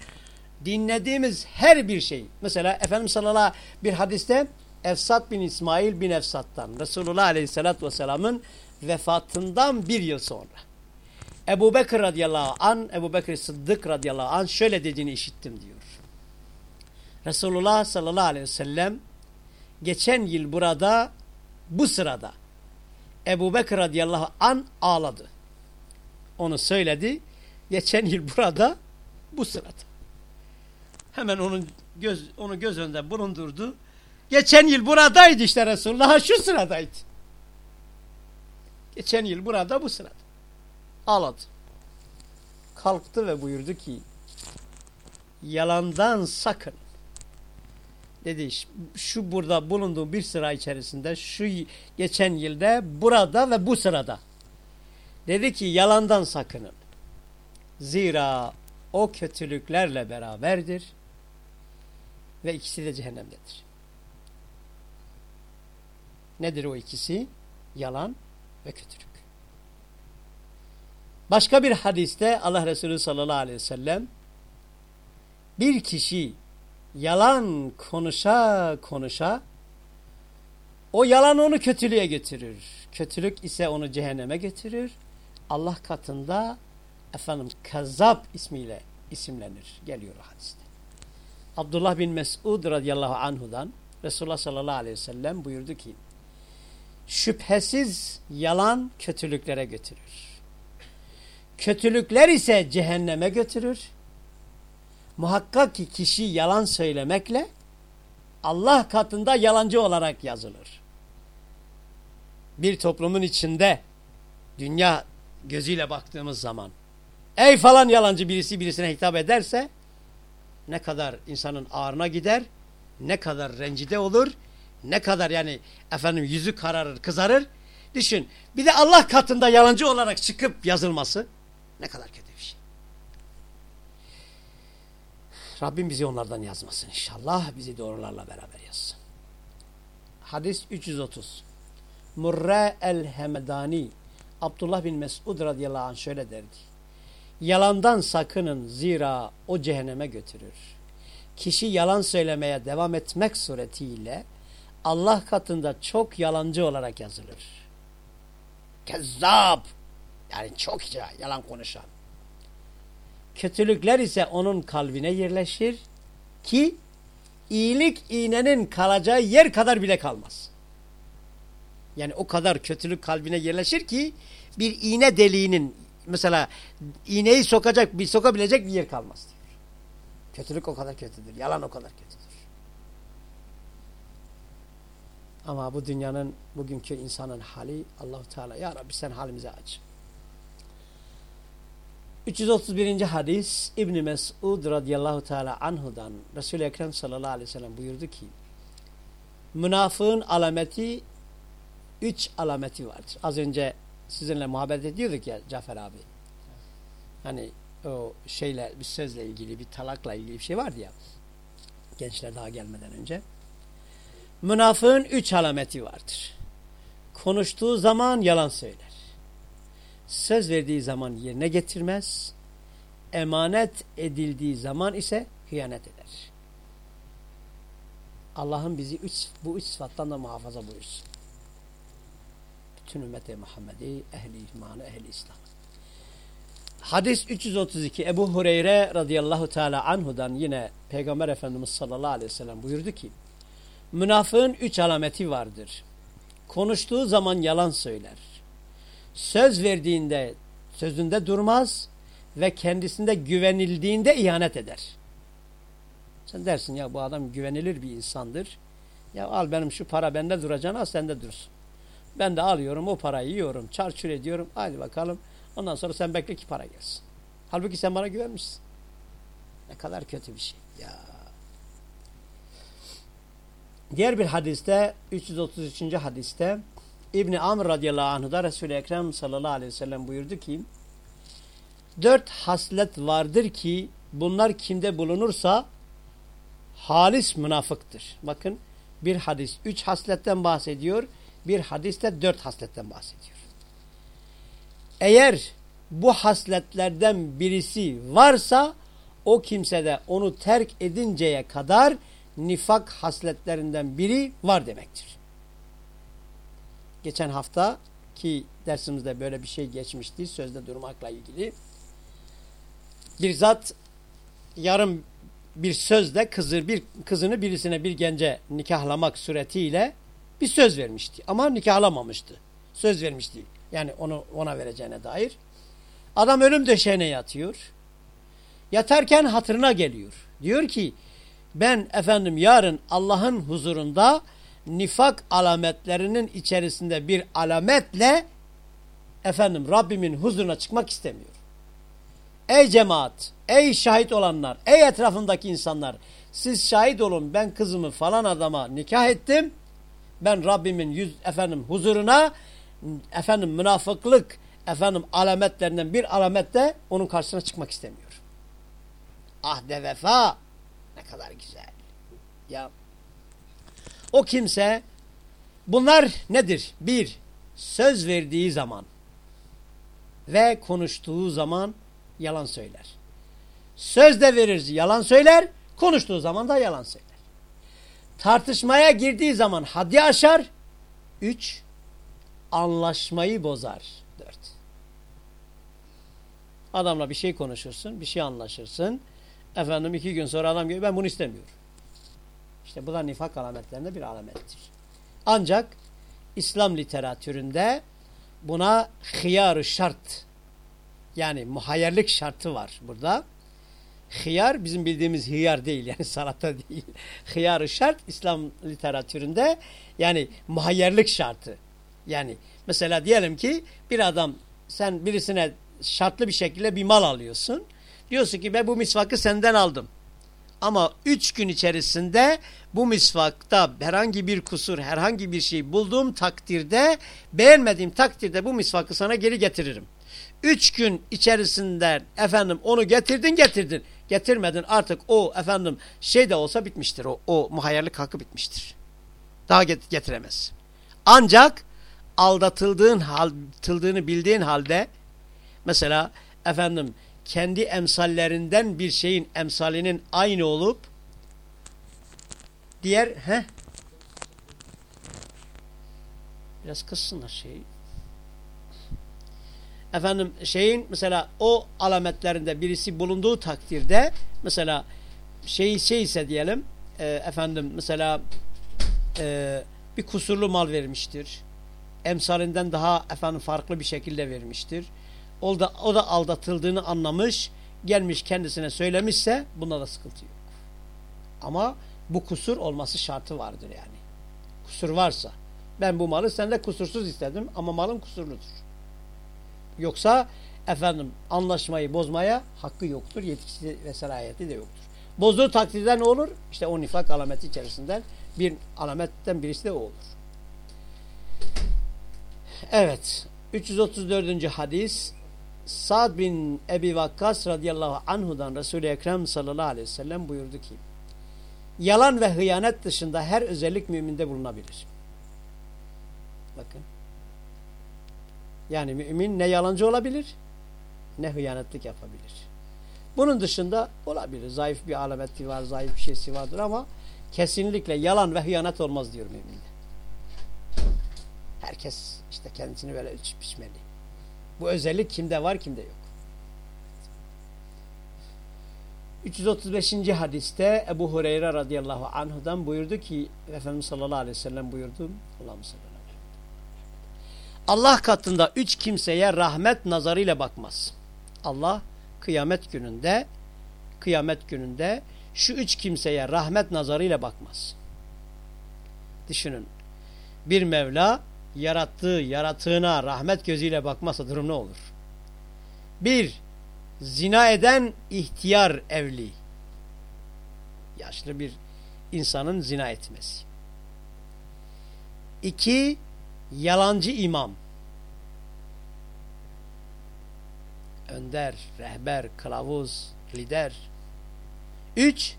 dinlediğimiz her bir şey. Mesela Efendimiz sallallahu bir hadiste Efsat bin İsmail bin Efsat'tan Resulullah aleyhissalatü vesselamın vefatından bir yıl sonra Ebu Bekir radıyallahu an Ebu Bekir Sıddık radıyallahu an şöyle dediğini işittim diyor. Resulullah sallallahu aleyhi ve sellem geçen yıl burada bu sırada Ebu Bekir radıyallahu an ağladı onu söyledi. Geçen yıl burada bu sırada. Hemen onun göz, onu göz önünde bulundurdu. Geçen yıl buradaydı işte Resulullah şu sıradaydı. Geçen yıl burada bu sırada. Ağladı. Kalktı ve buyurdu ki yalandan sakın. Dedi şu burada bulunduğum bir sıra içerisinde şu geçen yılda burada ve bu sırada Dedi ki yalandan sakının. Zira o kötülüklerle beraberdir ve ikisi de cehennemdedir. Nedir o ikisi? Yalan ve kötülük. Başka bir hadiste Allah Resulü sallallahu aleyhi ve sellem bir kişi yalan konuşa konuşa o yalan onu kötülüğe götürür. Kötülük ise onu cehenneme götürür. Allah katında efendim Kazzab ismiyle isimlenir. Geliyor hadiste. Abdullah bin Mesud radıyallahu anhudan Resulullah sallallahu aleyhi ve sellem buyurdu ki şüphesiz yalan kötülüklere götürür. Kötülükler ise cehenneme götürür. Muhakkak ki kişi yalan söylemekle Allah katında yalancı olarak yazılır. Bir toplumun içinde dünya gözüyle baktığımız zaman ey falan yalancı birisi birisine hitap ederse ne kadar insanın ağrına gider, ne kadar rencide olur, ne kadar yani efendim yüzü kararır, kızarır. Düşün. Bir de Allah katında yalancı olarak çıkıp yazılması ne kadar kötü bir şey. Rabbim bizi onlardan yazmasın inşallah. Bizi doğrularla beraber yazsın. Hadis 330. Murre el-Hemedani Abdullah bin Mesud radıyallahu anh şöyle derdi. Yalandan sakının zira o cehenneme götürür. Kişi yalan söylemeye devam etmek suretiyle Allah katında çok yalancı olarak yazılır. Kezzab yani çok yalan konuşan. Kötülükler ise onun kalbine yerleşir ki iyilik iğnenin kalacağı yer kadar bile kalmaz. Yani o kadar kötülük kalbine yerleşir ki bir iğne deliğinin mesela iğneyi sokacak bir sokabilecek bir yer kalmaz diyor. Kötülük o kadar kötüdür. Yalan o kadar kötüdür. Ama bu dünyanın bugünkü insanın hali Allahu Teala ya Rabbi sen halimize aç. 331. hadis İbn Mesud radıyallahu teala anhudan Resul-i Ekrem sallallahu aleyhi ve sellem buyurdu ki münafığın alameti üç alameti vardır. Az önce sizinle muhabbet ediyorduk ya Cafer abi. Hani o şeyle bir sözle ilgili bir talakla ilgili bir şey vardı ya. Gençler daha gelmeden önce. Münafığın üç alameti vardır. Konuştuğu zaman yalan söyler. Söz verdiği zaman yerine getirmez. Emanet edildiği zaman ise hıyanet eder. Allah'ın bizi üç, bu üç sıfattan da muhafaza buyursun. Bütün ümmeti Muhammed'i, ehli imanı, ehli İslam. Hadis 332 Ebu Hureyre radıyallahu teala anhudan yine Peygamber Efendimiz sallallahu aleyhi ve sellem buyurdu ki Münafığın üç alameti vardır. Konuştuğu zaman yalan söyler. Söz verdiğinde sözünde durmaz ve kendisinde güvenildiğinde ihanet eder. Sen dersin ya bu adam güvenilir bir insandır. Ya al benim şu para bende duracağına sende dursun. Ben de alıyorum o parayı yiyorum, çarçur ediyorum. Haydi bakalım. Ondan sonra sen bekle ki para gelsin. Halbuki sen bana güvenmişsin. Ne kadar kötü bir şey. Ya. Diğer bir hadiste 333. hadiste İbni Amr radıyallahu anh'da Resul-i Ekrem sallallahu aleyhi ve sellem buyurdu ki dört haslet vardır ki bunlar kimde bulunursa halis münafıktır. Bakın bir hadis üç hasletten bahsediyor. Bir hadiste dört hasletten bahsediyor. Eğer bu hasletlerden birisi varsa o kimsede onu terk edinceye kadar nifak hasletlerinden biri var demektir. Geçen hafta ki dersimizde böyle bir şey geçmişti sözde durmakla ilgili. Bir zat yarım bir sözle kızı, bir, kızını birisine bir gence nikahlamak suretiyle bir söz vermişti. Ama nikahlamamıştı. Söz vermişti. Yani onu ona vereceğine dair. Adam ölüm döşeğine yatıyor. Yatarken hatırına geliyor. Diyor ki ben efendim yarın Allah'ın huzurunda nifak alametlerinin içerisinde bir alametle efendim Rabbimin huzuruna çıkmak istemiyor. Ey cemaat, ey şahit olanlar, ey etrafındaki insanlar siz şahit olun ben kızımı falan adama nikah ettim. Ben Rabbimin yüz efendim huzuruna efendim münafıklık efendim alametlerinden bir alamette onun karşısına çıkmak istemiyor. Ahde vefa ne kadar güzel. Ya o kimse bunlar nedir? Bir, söz verdiği zaman ve konuştuğu zaman yalan söyler. Söz de verir yalan söyler, konuştuğu zaman da yalan söyler. Tartışmaya girdiği zaman haddi aşar. Üç, anlaşmayı bozar. Dört. Adamla bir şey konuşursun, bir şey anlaşırsın. Efendim iki gün sonra adam diyor ben bunu istemiyorum. İşte bu da nifak alametlerinde bir alamettir. Ancak İslam literatüründe buna hıyar şart yani muhayyerlik şartı var burada. Hıyar bizim bildiğimiz hıyar değil yani (laughs) salata değil. hıyar şart İslam literatüründe yani muhayyerlik şartı. Yani mesela diyelim ki bir adam sen birisine şartlı bir şekilde bir mal alıyorsun. Diyorsun ki ben bu misvakı senden aldım. Ama üç gün içerisinde bu misvakta herhangi bir kusur, herhangi bir şey bulduğum takdirde, beğenmediğim takdirde bu misvakı sana geri getiririm. Üç gün içerisinde efendim onu getirdin getirdin. Getirmedin artık o efendim şey de olsa bitmiştir. O, o muhayyerlik hakkı bitmiştir. Daha getiremez. Ancak aldatıldığın aldatıldığını bildiğin halde mesela efendim kendi emsallerinden bir şeyin emsalinin aynı olup diğer he biraz kıssınlar şeyi efendim şeyin mesela o alametlerinde birisi bulunduğu takdirde mesela şey şey ise diyelim e, efendim mesela e, bir kusurlu mal vermiştir. Emsalinden daha efendim farklı bir şekilde vermiştir. O da, o da aldatıldığını anlamış, gelmiş kendisine söylemişse bunda da sıkıntı yok. Ama bu kusur olması şartı vardır yani. Kusur varsa. Ben bu malı sende kusursuz istedim ama malım kusurludur. Yoksa efendim anlaşmayı bozmaya hakkı yoktur. Yetkisi ve selahiyeti de yoktur. Bozduğu takdirde ne olur? İşte o nifak alameti içerisinden bir alametten birisi de o olur. Evet. 334. hadis Sa'd bin Ebi Vakkas radıyallahu anhudan Resul-i Ekrem sallallahu aleyhi ve sellem buyurdu ki yalan ve hıyanet dışında her özellik müminde bulunabilir. Bakın. Yani mümin ne yalancı olabilir ne hıyanetlik yapabilir. Bunun dışında olabilir. Zayıf bir alameti var, zayıf bir şeysi vardır ama kesinlikle yalan ve hıyanet olmaz diyor müminde. Herkes işte kendisini böyle ölçüp biçmeli. Bu özellik kimde var kimde yok. 335. hadiste Ebu Hureyre radıyallahu anhudan buyurdu ki Efendimiz sallallahu aleyhi ve sellem buyurdu Allah'ım sallallahu Allah katında üç kimseye rahmet nazarıyla bakmaz. Allah kıyamet gününde kıyamet gününde şu üç kimseye rahmet nazarıyla bakmaz. Düşünün. Bir Mevla yarattığı yaratığına rahmet gözüyle bakmazsa durum ne olur? Bir, zina eden ihtiyar evli. Yaşlı bir insanın zina etmesi. İki, yalancı imam. Önder, rehber, kılavuz, lider. Üç,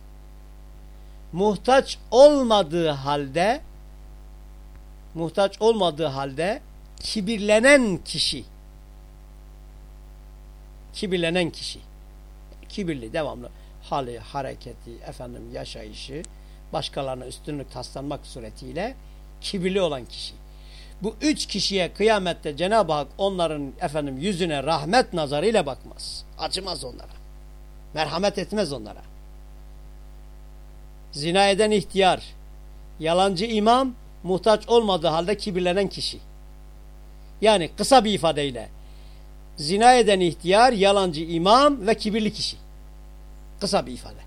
muhtaç olmadığı halde muhtaç olmadığı halde kibirlenen kişi kibirlenen kişi kibirli devamlı hali, hareketi, efendim yaşayışı başkalarına üstünlük taslanmak suretiyle kibirli olan kişi. Bu üç kişiye kıyamette Cenab-ı Hak onların efendim yüzüne rahmet nazarıyla bakmaz. Acımaz onlara. Merhamet etmez onlara. Zina eden ihtiyar, yalancı imam, muhtaç olmadığı halde kibirlenen kişi. Yani kısa bir ifadeyle zina eden ihtiyar, yalancı imam ve kibirli kişi. Kısa bir ifade.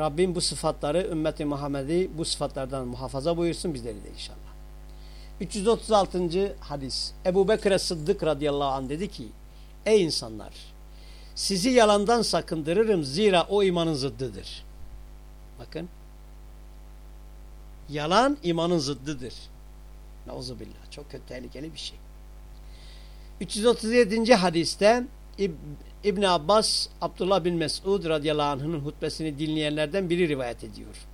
Rabbim bu sıfatları ümmeti Muhammed'i bu sıfatlardan muhafaza buyursun bizleri de inşallah. 336. hadis. Ebu Bekir'e Sıddık radıyallahu anh dedi ki Ey insanlar! Sizi yalandan sakındırırım zira o imanın zıddıdır. Bakın. Yalan imanın zıddıdır. Nauzubillah. Çok kötü tehlikeli bir şey. 337. hadiste İb İbn Abbas Abdullah bin Mesud radıyallahu anh'ın hutbesini dinleyenlerden biri rivayet ediyor.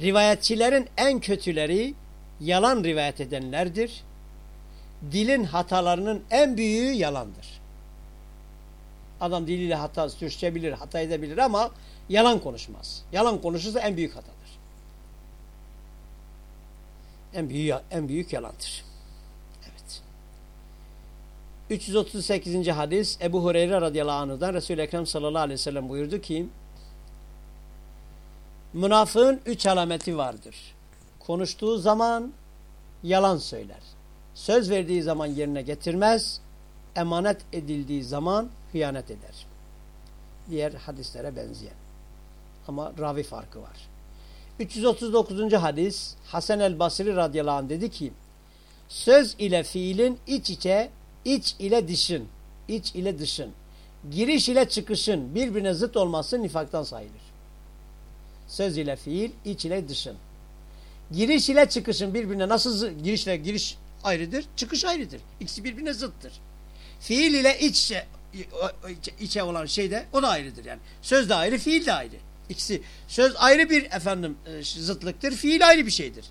Rivayetçilerin en kötüleri yalan rivayet edenlerdir. Dilin hatalarının en büyüğü yalandır. Adam diliyle hata sürçebilir, hata edebilir ama yalan konuşmaz. Yalan konuşursa en büyük hatadır. En büyük, en büyük yalandır. Evet. 338. hadis Ebu Hureyre radıyallahu anh'dan Resul-i Ekrem sallallahu aleyhi ve sellem buyurdu ki Münafığın üç alameti vardır. Konuştuğu zaman yalan söyler. Söz verdiği zaman yerine getirmez. Emanet edildiği zaman hıyanet eder. Diğer hadislere benzeyen. Ama ravi farkı var. 339. hadis Hasan el Basri radıyallahu anh dedi ki söz ile fiilin iç içe iç ile dışın iç ile dışın giriş ile çıkışın birbirine zıt olması nifaktan sayılır. Söz ile fiil iç ile dışın giriş ile çıkışın birbirine nasıl girişle giriş ayrıdır, çıkış ayrıdır. İkisi birbirine zıttır. Fiil ile iç içe, içe olan şey de o da ayrıdır yani. Söz de ayrı, fiil de ayrı. İkisi söz ayrı bir efendim e, zıtlıktır, fiil ayrı bir şeydir.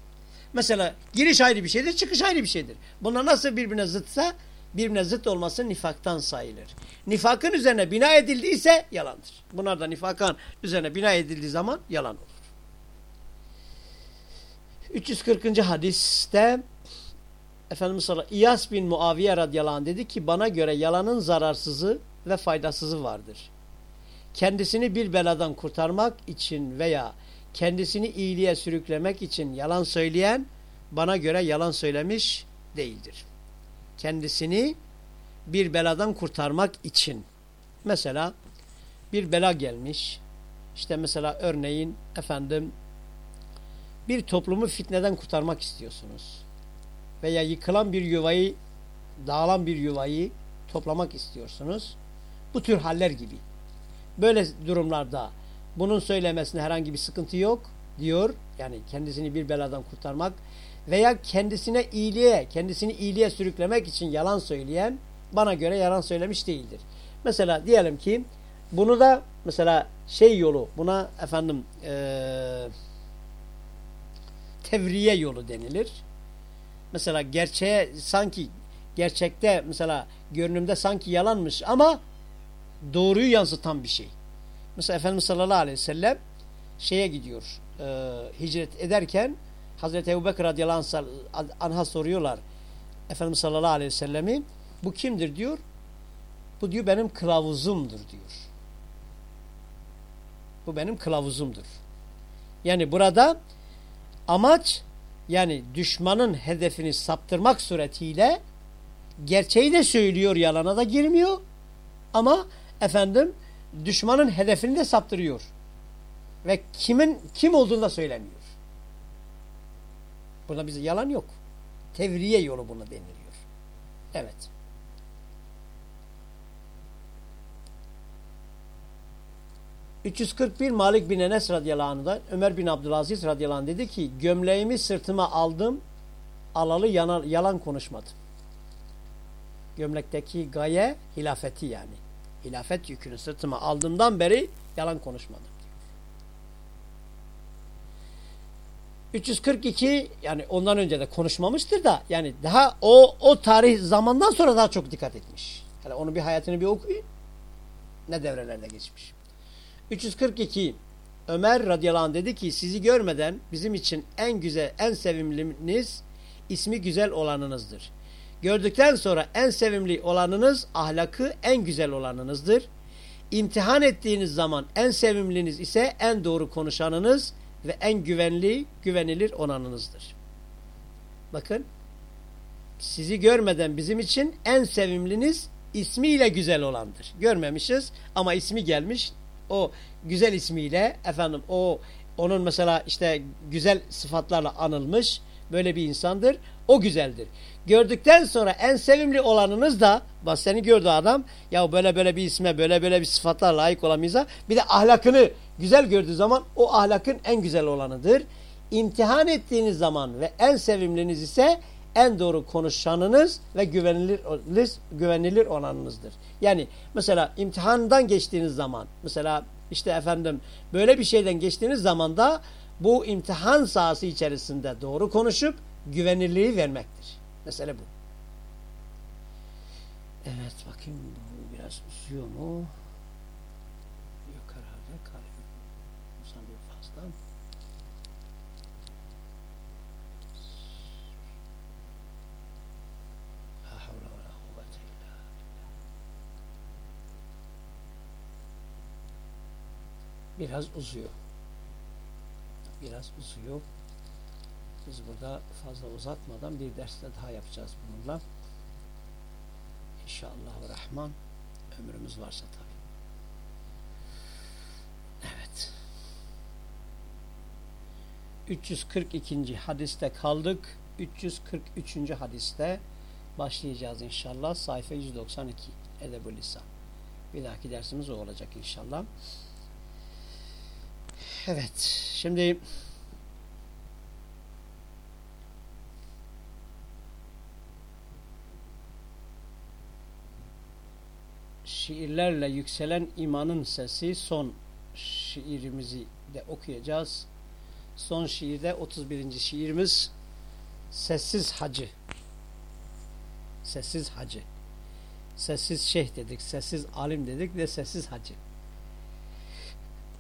Mesela giriş ayrı bir şeydir, çıkış ayrı bir şeydir. Bunlar nasıl birbirine zıtsa birbirine zıt olması nifaktan sayılır. Nifakın üzerine bina edildiyse yalandır. Bunlar da nifakın üzerine bina edildiği zaman yalan olur. 340. hadiste Efendimiz sallallahu İyas bin Muaviye radıyallahu dedi ki bana göre yalanın zararsızı ve faydasızı vardır. Kendisini bir beladan kurtarmak için veya kendisini iyiliğe sürüklemek için yalan söyleyen bana göre yalan söylemiş değildir. Kendisini bir beladan kurtarmak için mesela bir bela gelmiş işte mesela örneğin efendim bir toplumu fitneden kurtarmak istiyorsunuz veya yıkılan bir yuvayı dağılan bir yuvayı toplamak istiyorsunuz bu tür haller gibi böyle durumlarda bunun söylemesine herhangi bir sıkıntı yok diyor. Yani kendisini bir beladan kurtarmak veya kendisine iyiliğe, kendisini iyiliğe sürüklemek için yalan söyleyen bana göre yalan söylemiş değildir. Mesela diyelim ki bunu da mesela şey yolu buna efendim ee, tevriye yolu denilir. Mesela gerçeğe sanki gerçekte mesela görünümde sanki yalanmış ama doğruyu yansıtan bir şey. Mesela Efendimiz sallallahu aleyhi ve sellem şeye gidiyor. E, hicret ederken Hazreti Ebu Bekir radıyallahu anh'a soruyorlar. Efendimiz sallallahu aleyhi ve sellemi bu kimdir diyor. Bu diyor benim kılavuzumdur diyor. Bu benim kılavuzumdur. Yani burada amaç yani düşmanın hedefini saptırmak suretiyle gerçeği de söylüyor yalana da girmiyor ama efendim düşmanın hedefini de saptırıyor. Ve kimin kim olduğunu da söylemiyor. Burada bize yalan yok. Tevriye yolu buna deniliyor. Evet. ...341 Malik bin Enes radıyallahu anh'dan Ömer bin Abdülaziz radıyallahu anh dedi ki... ...gömleğimi sırtıma aldım... ...alalı yalan, yalan konuşmadım. Gömlekteki gaye hilafeti yani hilafet yükünü sırtıma aldığımdan beri yalan konuşmadım. 342 yani ondan önce de konuşmamıştır da yani daha o o tarih zamandan sonra daha çok dikkat etmiş. Yani onu bir hayatını bir okuyun. Ne devrelerde geçmiş. 342 Ömer radıyallahu anh dedi ki sizi görmeden bizim için en güzel en sevimliniz ismi güzel olanınızdır. Gördükten sonra en sevimli olanınız ahlakı en güzel olanınızdır. İmtihan ettiğiniz zaman en sevimliniz ise en doğru konuşanınız ve en güvenli, güvenilir olanınızdır. Bakın sizi görmeden bizim için en sevimliniz ismiyle güzel olandır. Görmemişiz ama ismi gelmiş. O güzel ismiyle efendim o onun mesela işte güzel sıfatlarla anılmış böyle bir insandır. O güzeldir. Gördükten sonra en sevimli olanınız da bak seni gördü adam ya böyle böyle bir isme böyle böyle bir sıfatlar layık olamayız bir de ahlakını güzel gördüğü zaman o ahlakın en güzel olanıdır. İmtihan ettiğiniz zaman ve en sevimliniz ise en doğru konuşanınız ve güvenilir, güvenilir olanınızdır. Yani mesela imtihandan geçtiğiniz zaman mesela işte efendim böyle bir şeyden geçtiğiniz zaman da bu imtihan sahası içerisinde doğru konuşup güvenirliği vermektir. Mesele bu. Evet bakayım biraz uzuyor mu? Yok herhalde kalıyor. Uzanıyor fazla. Biraz uzuyor. Biraz uzuyor. Biz burada fazla uzatmadan bir derste daha yapacağız bununla. İnşallah Rahman ömrümüz varsa tabi. Evet. 342. hadiste kaldık. 343. hadiste başlayacağız inşallah. Sayfa 192. Edebul Lisan. Bir dahaki dersimiz o olacak inşallah. Evet. Şimdi şiirlerle yükselen imanın sesi son şiirimizi de okuyacağız. Son şiirde 31. şiirimiz Sessiz hacı. Sessiz hacı. Sessiz şeyh dedik, sessiz alim dedik ve sessiz hacı.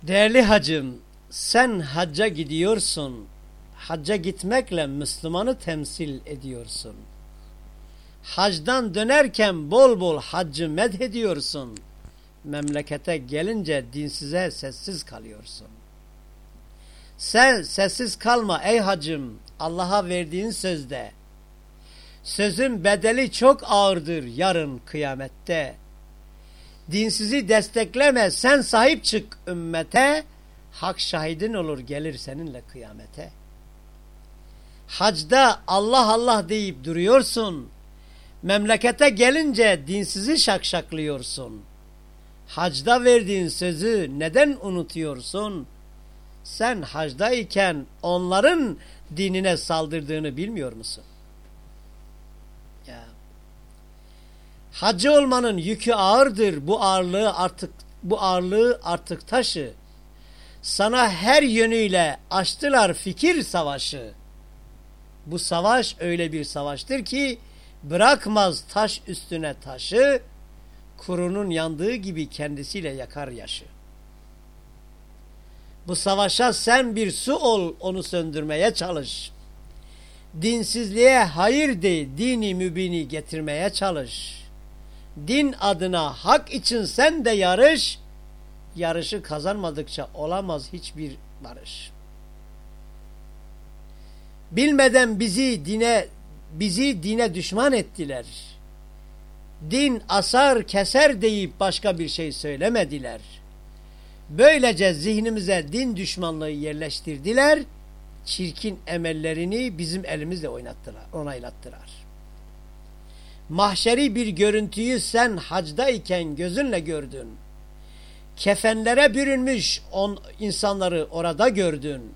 Değerli hacım, sen hacca gidiyorsun. Hacca gitmekle Müslümanı temsil ediyorsun. Hacdan dönerken bol bol haccı medhediyorsun. Memlekete gelince dinsize sessiz kalıyorsun. Sen sessiz kalma ey hacım Allah'a verdiğin sözde. Sözün bedeli çok ağırdır yarın kıyamette. Dinsizi destekleme sen sahip çık ümmete. Hak şahidin olur gelir seninle kıyamete. Hacda Allah Allah deyip duruyorsun. Memlekete gelince dinsizi şakşaklıyorsun. Hacda verdiğin sözü neden unutuyorsun? Sen hacdayken onların dinine saldırdığını bilmiyor musun? Ya. Hacı olmanın yükü ağırdır. Bu ağırlığı artık bu ağırlığı artık taşı. Sana her yönüyle açtılar fikir savaşı. Bu savaş öyle bir savaştır ki bırakmaz taş üstüne taşı, kurunun yandığı gibi kendisiyle yakar yaşı. Bu savaşa sen bir su ol, onu söndürmeye çalış. Dinsizliğe hayır de, dini mübini getirmeye çalış. Din adına hak için sen de yarış, yarışı kazanmadıkça olamaz hiçbir barış. Bilmeden bizi dine bizi dine düşman ettiler. Din asar keser deyip başka bir şey söylemediler. Böylece zihnimize din düşmanlığı yerleştirdiler. Çirkin emellerini bizim elimizle oynattılar, onaylattılar. Mahşeri bir görüntüyü sen hacdayken gözünle gördün. Kefenlere bürünmüş on insanları orada gördün.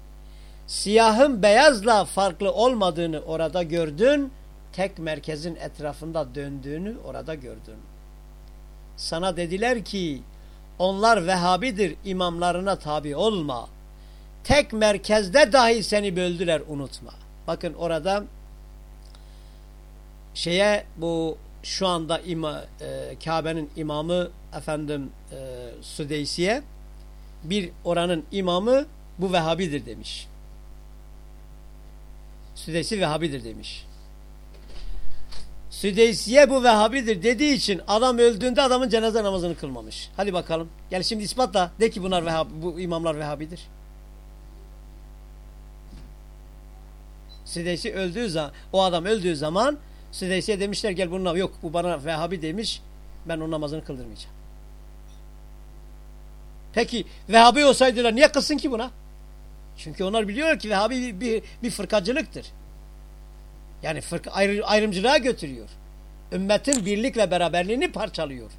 Siyahın beyazla farklı olmadığını orada gördün. Tek merkezin etrafında döndüğünü orada gördün. Sana dediler ki onlar Vehhabidir imamlarına tabi olma. Tek merkezde dahi seni böldüler unutma. Bakın orada şeye bu şu anda ima, e, Kabe'nin imamı efendim e, Südeysi'ye bir oranın imamı bu Vehhabidir demiş. Südeysi Vehhabidir demiş. Südeysiye bu Vehhabidir dediği için adam öldüğünde adamın cenaze namazını kılmamış. Hadi bakalım. Gel şimdi ispatla. De ki bunlar Vehhabi, bu imamlar Vehhabidir. Südeysi öldüğü zaman, o adam öldüğü zaman Südeysi'ye demişler gel bununla yok bu bana Vehhabi demiş. Ben onun namazını kıldırmayacağım. Peki Vehhabi olsaydılar niye kılsın ki buna? Çünkü onlar biliyorlar ki Vehhabi bir, bir, bir fırkacılıktır. Yani fırka, ayrı, ayrımcılığa götürüyor. Ümmetin birlik ve beraberliğini parçalıyor.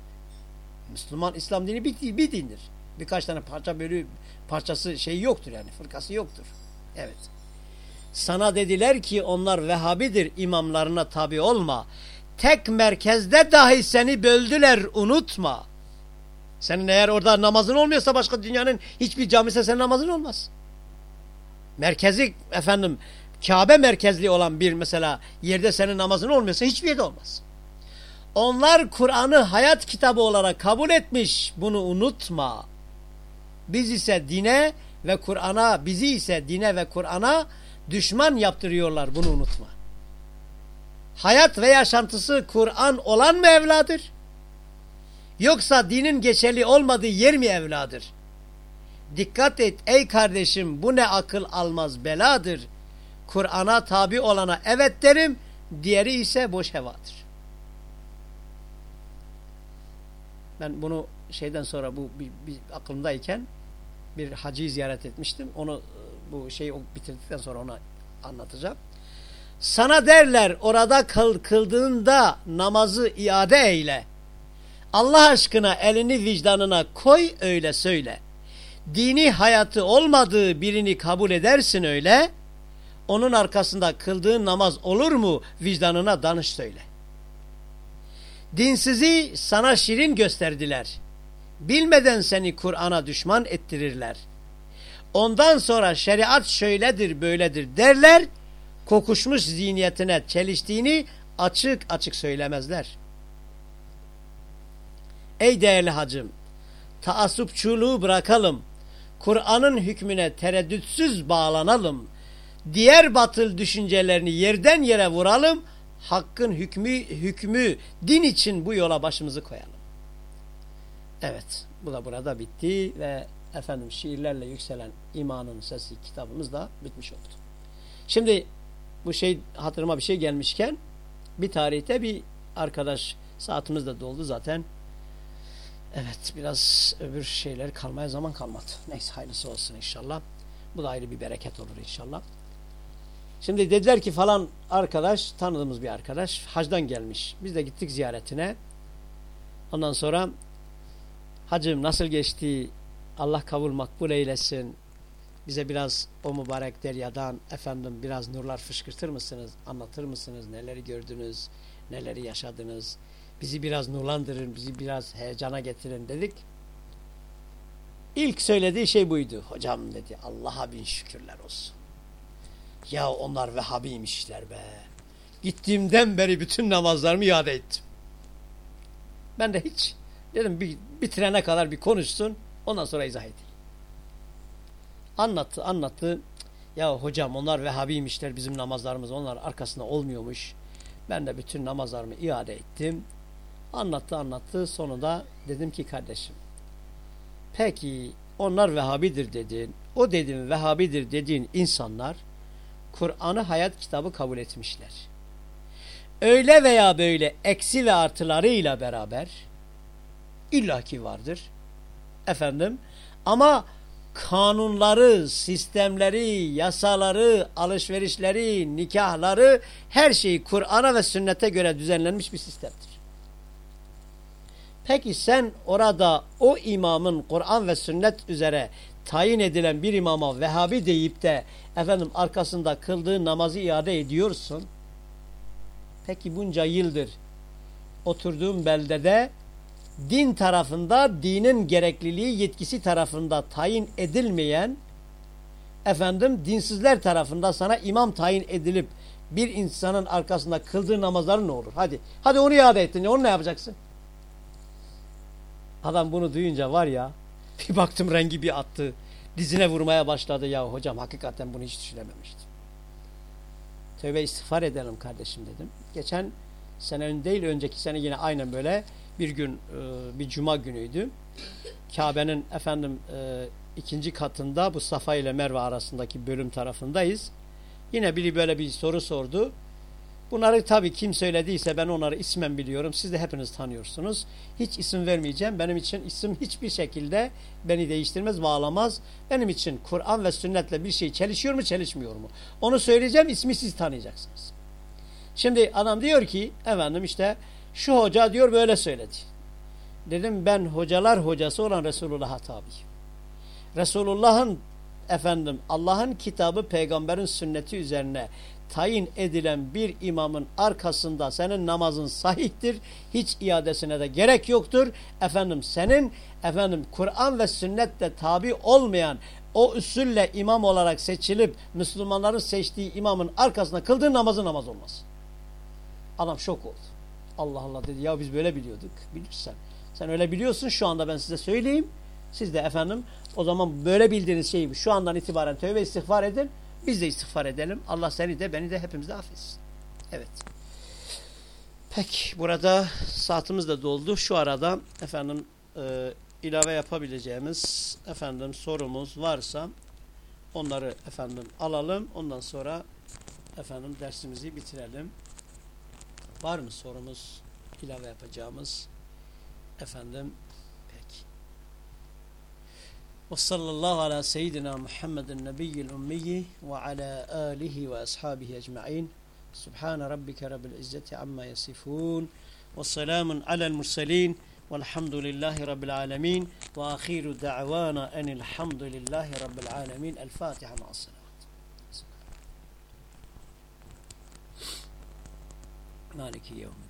Müslüman İslam dini bir, bir dindir. Birkaç tane parça bölü parçası şey yoktur yani fırkası yoktur. Evet. Sana dediler ki onlar Vehhabidir imamlarına tabi olma. Tek merkezde dahi seni böldüler unutma. Senin eğer orada namazın olmuyorsa başka dünyanın hiçbir camisi senin namazın olmaz. Merkezi efendim Kabe merkezli olan bir mesela yerde senin namazın olmuyorsa hiçbir yerde olmaz. Onlar Kur'an'ı hayat kitabı olarak kabul etmiş. Bunu unutma. Biz ise dine ve Kur'an'a, bizi ise dine ve Kur'an'a düşman yaptırıyorlar. Bunu unutma. Hayat ve yaşantısı Kur'an olan mı evladır? Yoksa dinin geçerli olmadığı yer mi evladır? Dikkat et ey kardeşim bu ne akıl almaz beladır. Kur'an'a tabi olana evet derim, diğeri ise boş hevadır. Ben bunu şeyden sonra bu bir, bir aklımdayken bir hacıyı ziyaret etmiştim. Onu bu şeyi bitirdikten sonra ona anlatacağım. Sana derler orada kıl, kıldığında namazı iade eyle. Allah aşkına elini vicdanına koy öyle söyle. Dini hayatı olmadığı birini kabul edersin öyle. Onun arkasında kıldığın namaz olur mu vicdanına danış söyle. Dinsizi sana şirin gösterdiler. Bilmeden seni Kur'an'a düşman ettirirler. Ondan sonra şeriat şöyledir böyledir derler. kokuşmuş zihniyetine çeliştiğini açık açık söylemezler. Ey değerli hacım, taassupçuluğu bırakalım. Kur'an'ın hükmüne tereddütsüz bağlanalım. Diğer batıl düşüncelerini yerden yere vuralım. Hakkın hükmü, hükmü din için bu yola başımızı koyalım. Evet, bu da burada bitti ve efendim şiirlerle yükselen imanın sesi kitabımız da bitmiş oldu. Şimdi bu şey hatırıma bir şey gelmişken bir tarihte bir arkadaş saatimiz de doldu zaten. Evet biraz öbür şeyler kalmaya zaman kalmadı. Neyse hayırlısı olsun inşallah. Bu da ayrı bir bereket olur inşallah. Şimdi dediler ki falan arkadaş tanıdığımız bir arkadaş hacdan gelmiş. Biz de gittik ziyaretine. Ondan sonra hacım nasıl geçti Allah kabul makbul eylesin. Bize biraz o mübarek deryadan efendim biraz nurlar fışkırtır mısınız? Anlatır mısınız? Neleri gördünüz? Neleri yaşadınız? Bizi biraz nurlandırın, bizi biraz heyecana getirin dedik. İlk söylediği şey buydu. Hocam dedi Allah'a bin şükürler olsun. Ya onlar Vehhabiymişler be. Gittiğimden beri bütün namazlarımı iade ettim. Ben de hiç dedim bir bitirene kadar bir konuşsun ondan sonra izah edeyim. Anlattı anlattı. Ya hocam onlar Vehhabiymişler bizim namazlarımız onlar arkasında olmuyormuş. Ben de bütün namazlarımı iade ettim. Anlattı anlattı sonunda dedim ki kardeşim peki onlar Vehhabidir dedin. O dedim Vehhabidir dediğin insanlar Kur'an'ı hayat kitabı kabul etmişler. Öyle veya böyle eksi ve artılarıyla beraber illaki vardır. Efendim ama kanunları, sistemleri, yasaları, alışverişleri, nikahları her şeyi Kur'an'a ve sünnete göre düzenlenmiş bir sistemdir. Peki sen orada o imamın Kur'an ve sünnet üzere tayin edilen bir imama Vehhabi deyip de efendim arkasında kıldığı namazı iade ediyorsun. Peki bunca yıldır oturduğum beldede din tarafında dinin gerekliliği yetkisi tarafında tayin edilmeyen efendim dinsizler tarafında sana imam tayin edilip bir insanın arkasında kıldığı namazları ne olur? Hadi. Hadi onu iade ettin. Onu ne yapacaksın? Adam bunu duyunca var ya bir baktım rengi bir attı. Dizine vurmaya başladı ya hocam hakikaten bunu hiç düşünememiştim. Tövbe istiğfar edelim kardeşim dedim. Geçen senenin değil önceki sene yine aynen böyle bir gün e, bir cuma günüydü. Kabe'nin efendim e, ikinci katında bu Safa ile Merve arasındaki bölüm tarafındayız. Yine biri böyle bir soru sordu. Bunları tabii kim söylediyse ben onları ismen biliyorum. Siz de hepiniz tanıyorsunuz. Hiç isim vermeyeceğim. Benim için isim hiçbir şekilde beni değiştirmez, bağlamaz. Benim için Kur'an ve sünnetle bir şey çelişiyor mu, çelişmiyor mu? Onu söyleyeceğim, ismi siz tanıyacaksınız. Şimdi adam diyor ki, efendim işte şu hoca diyor böyle söyledi. Dedim ben hocalar hocası olan Resulullah'a tabi. Resulullah'ın efendim Allah'ın kitabı peygamberin sünneti üzerine tayin edilen bir imamın arkasında senin namazın sahihtir. Hiç iadesine de gerek yoktur. Efendim senin efendim Kur'an ve sünnette tabi olmayan o usulle imam olarak seçilip Müslümanların seçtiği imamın arkasında kıldığı namazı namaz olmaz. Adam şok oldu. Allah Allah dedi ya biz böyle biliyorduk. Bilirsen. Sen öyle biliyorsun şu anda ben size söyleyeyim. Siz de efendim o zaman böyle bildiğiniz şeyi şu andan itibaren tövbe istiğfar edin. Biz de istiğfar edelim. Allah seni de beni de hepimizi de affetsin. Evet. Peki burada saatimiz de doldu. Şu arada efendim e, ilave yapabileceğimiz efendim sorumuz varsa onları efendim alalım. Ondan sonra efendim dersimizi bitirelim. Var mı sorumuz ilave yapacağımız? Efendim وصلى الله على سيدنا محمد النبي الأمي وعلى آله وأصحابه أجمعين. سبحان ربك رب العزة عما يصفون والسلام على المرسلين والحمد لله رب العالمين. وآخر دعوانا أن الحمد لله رب العالمين. الفاتحة مع الصلاة مالك يوم